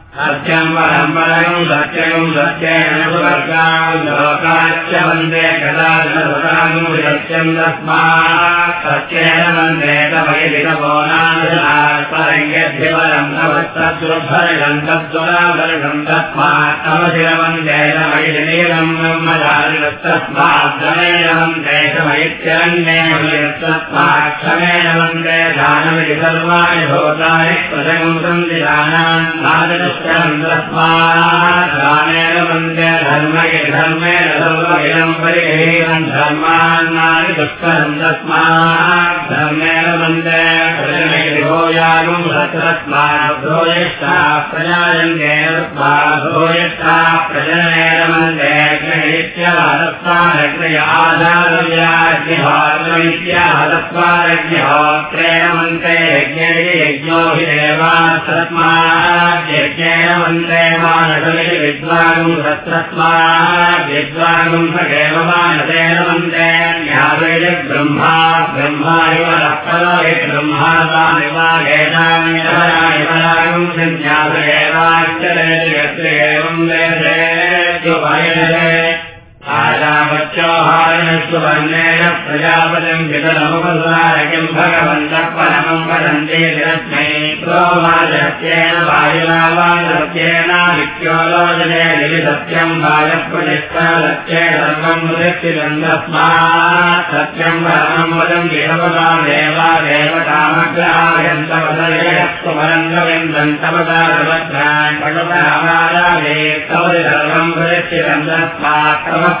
सत्यम् परम्परम् सत्यम् सत्येन सुवर्गाम् लोकाच्च वन्दे कदाचनसुताम् सत्यम् तस्मात् सत्येन वन्दे तमयितपोनापरम् नवस्तद्वरम् तद्वराभरणम् तस्मात् तमशिरवन्दे तमयिनीलम् ब्रह्मचारिणस्तस्माद्रमेण वन्दे तमयित्यरण्येन तस्मात् क्षमेण वन्दे दानमिति सर्वाणि भूतानि प्रजगम् सन्ति दानान् तस्मानेन वन्दे धर्मये धर्मेण सर्वमिदम् परिहेयम् धर्मान्नानि दुष्करम् तस्मात् धर्मेण वन्दे भोयागम् सत्रस्माद्भो यष्टा प्रजायन्ते भो यष्टा प्रजनेन वन्दे नित्यहरस्वारज्ञय आधारव्याज्ञहारमित्याहरस्वारज्ञहोत्रेण वन्दे यज्ञे यज्ञो हि देवास्तस्मात् यज्ञेन वन्दे मानसमिति विद्वागुम् सत्रस्मात् विद्वागुम् सगेव मानसेन वन्दे ज्ञावेद ब्रह्मा ब्रह्मा इव रक्तलोहि ब्रह्मा तानिवागेतानि परागुम् सञ्ज्ञासगेवाश्चरेति यत्र एवम् वेदे आशापच्योहारणस्ववर्णेन प्रजापतिम् वितरमुपसारकिम् भगवन्तः परमम् वदन्ते निरस्मै प्रोमासत्येन वायुना वा सत्येनादित्योलोचने दिवि सत्यम् वायप्रतिष्ठा सत्ये वदम् देवता देवा देवतामग्रहायन्तवदयस्तमरङ्गविन्दन्तवदारवत्राण्पटुतरामाराधे तवदि सर्वम् तमः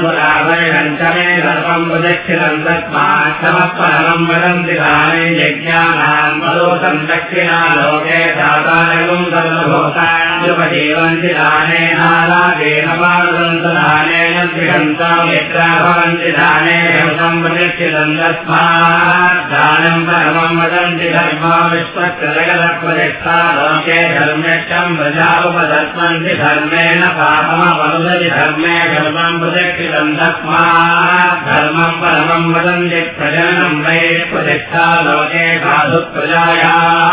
नागम् मुनयोन्मसिन्दम् क्षमो भोगानाम् सुराधरचन्दने सर्वम् प्रदक्षितम् तस्मात् तमः परमम् वदन्ति दाने यज्ञानाम् मदोतम् दक्षिणा लोके सातारकम् सर्वभूतान्युपजीवन्ति दानेनालादेन पादन्तदानेन गृहन्ताम् यत्र भवन्ति दानेन सम्प्रदक्षितम् तस्मात् दानम् परमम् वदन्ति धर्मा विश्वत्रजगदप्रतिष्ठा लोके धर्मेक्षम् प्रजापदस्मन्ति धर्मेण पापमवनुदति धर्मे धर्मम् प्रदक्षितम् तस्मात् धर्मम् परमम् वदन्ति प्रजननम् वै प्रतिष्ठा लोके साधु प्रजायाः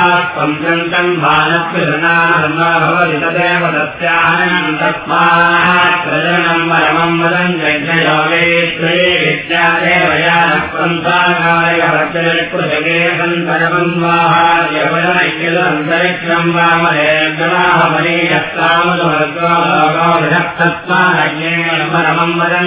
तस्यानम् तस्मात् प्रजननम् परमम् वदन् यज्ञयोगे त्वे विद्यादेवयानः पन्थाकार्यवर्तकृषके सन्तरमम् वाहार्यवदनैकिलन्तरिक्षम् वामदेव्यमाह मनीयस्तामसवर्गोलोकोभिषक्तस्माज्ञेन परमम् वदन्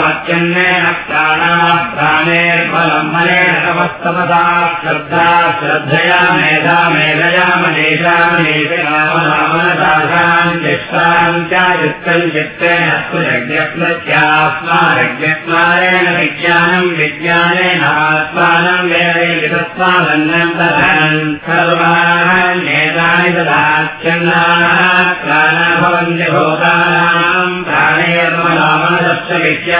वनस्पतिरन्नम् भवत्यन्नेन प्राणाः प्राणेर्बलम् मनेन तपस्तपसा श्रद्धा श्रद्धया मेधा मेधया मनीषा मनीषामनामनसाशाम् चिष्टान्त्यायुक्तम् चित्तेन यज्ञस्मृत्यास्मारज्ञस्मारेण विज्ञानम् विज्ञानेन आत्मानम् वेदयितस्मादन्नम् दधन् सर्वाण्येतानि ददाच्छन्नाः प्राणा भवन्ति भूतानाम् प्राणेर्मनामनदस्य विज्ञानम्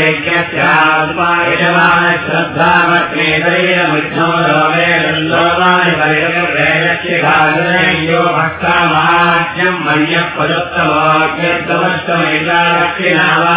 यज्ञस्यात्मा यजमानश्रद्धामत्मेतैरमुद्धो लोमेन्दोमानि परिरक्षिखायो भक्तामाज्ञम् मन्यः पदुत्तमोऽज्ञर्दमस्तमैतादक्षिणा वा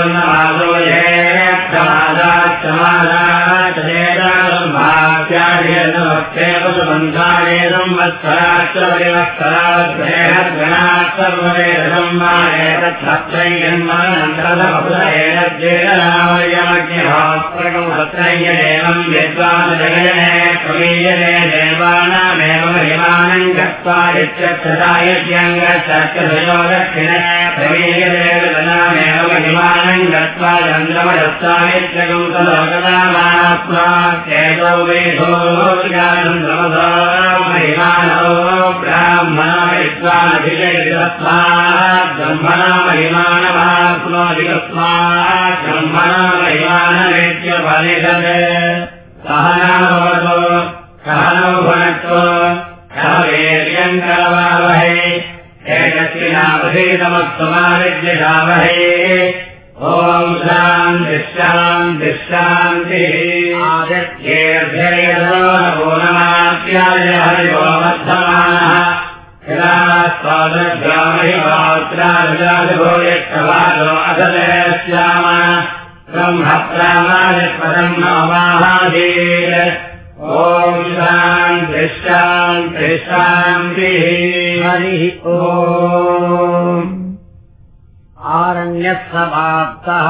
चितानि समनानि होरात्रे तेजसपोर्णमासो ये पशुबन्धानेदम् वत्सराच्च परिवत्सरात् सर्ववेदसंवादे तत्सत्यैर्यन्मनन्तरमयमज्ञभास्त्रकम् विद्वान् कवीयने देवानामेव महिमानम् गत्वा इत्यक्षदायज्ञङ्गयो दक्षिणे प्रवीयदेवनामेव महिमानम् गत्वा चन्द्रमदत्तायज्ञकम् तदोगदामात्मा चेतो वेधो ज्ञानन्दमसा महिमानो ब्राह्मणा विद्वानभिजयस्मात् ब्रह्मणा महिमानमात्मादिकस्मात् ब्रह्मणा सहनाभवतो सहनौ भुनक्तो सह वीर्यङ्करवावहै एकस्मिनावधीतमस्तुमाविद्यशावहै ॐ शान्तिश्शाम् दिशान्तिः आदित्येभ्यैर्भो नमाप्याय हरिवो मध्यमानः यदा स्वादग्रामहिमात्राजो यक्षवादो अधलयस्याम ब्रह्मप्रामादिपदम् नमाहादीर ॐ शान्तिश्शान्तिश्शान्तिः हरिः ओ आरण्यः समाप्तः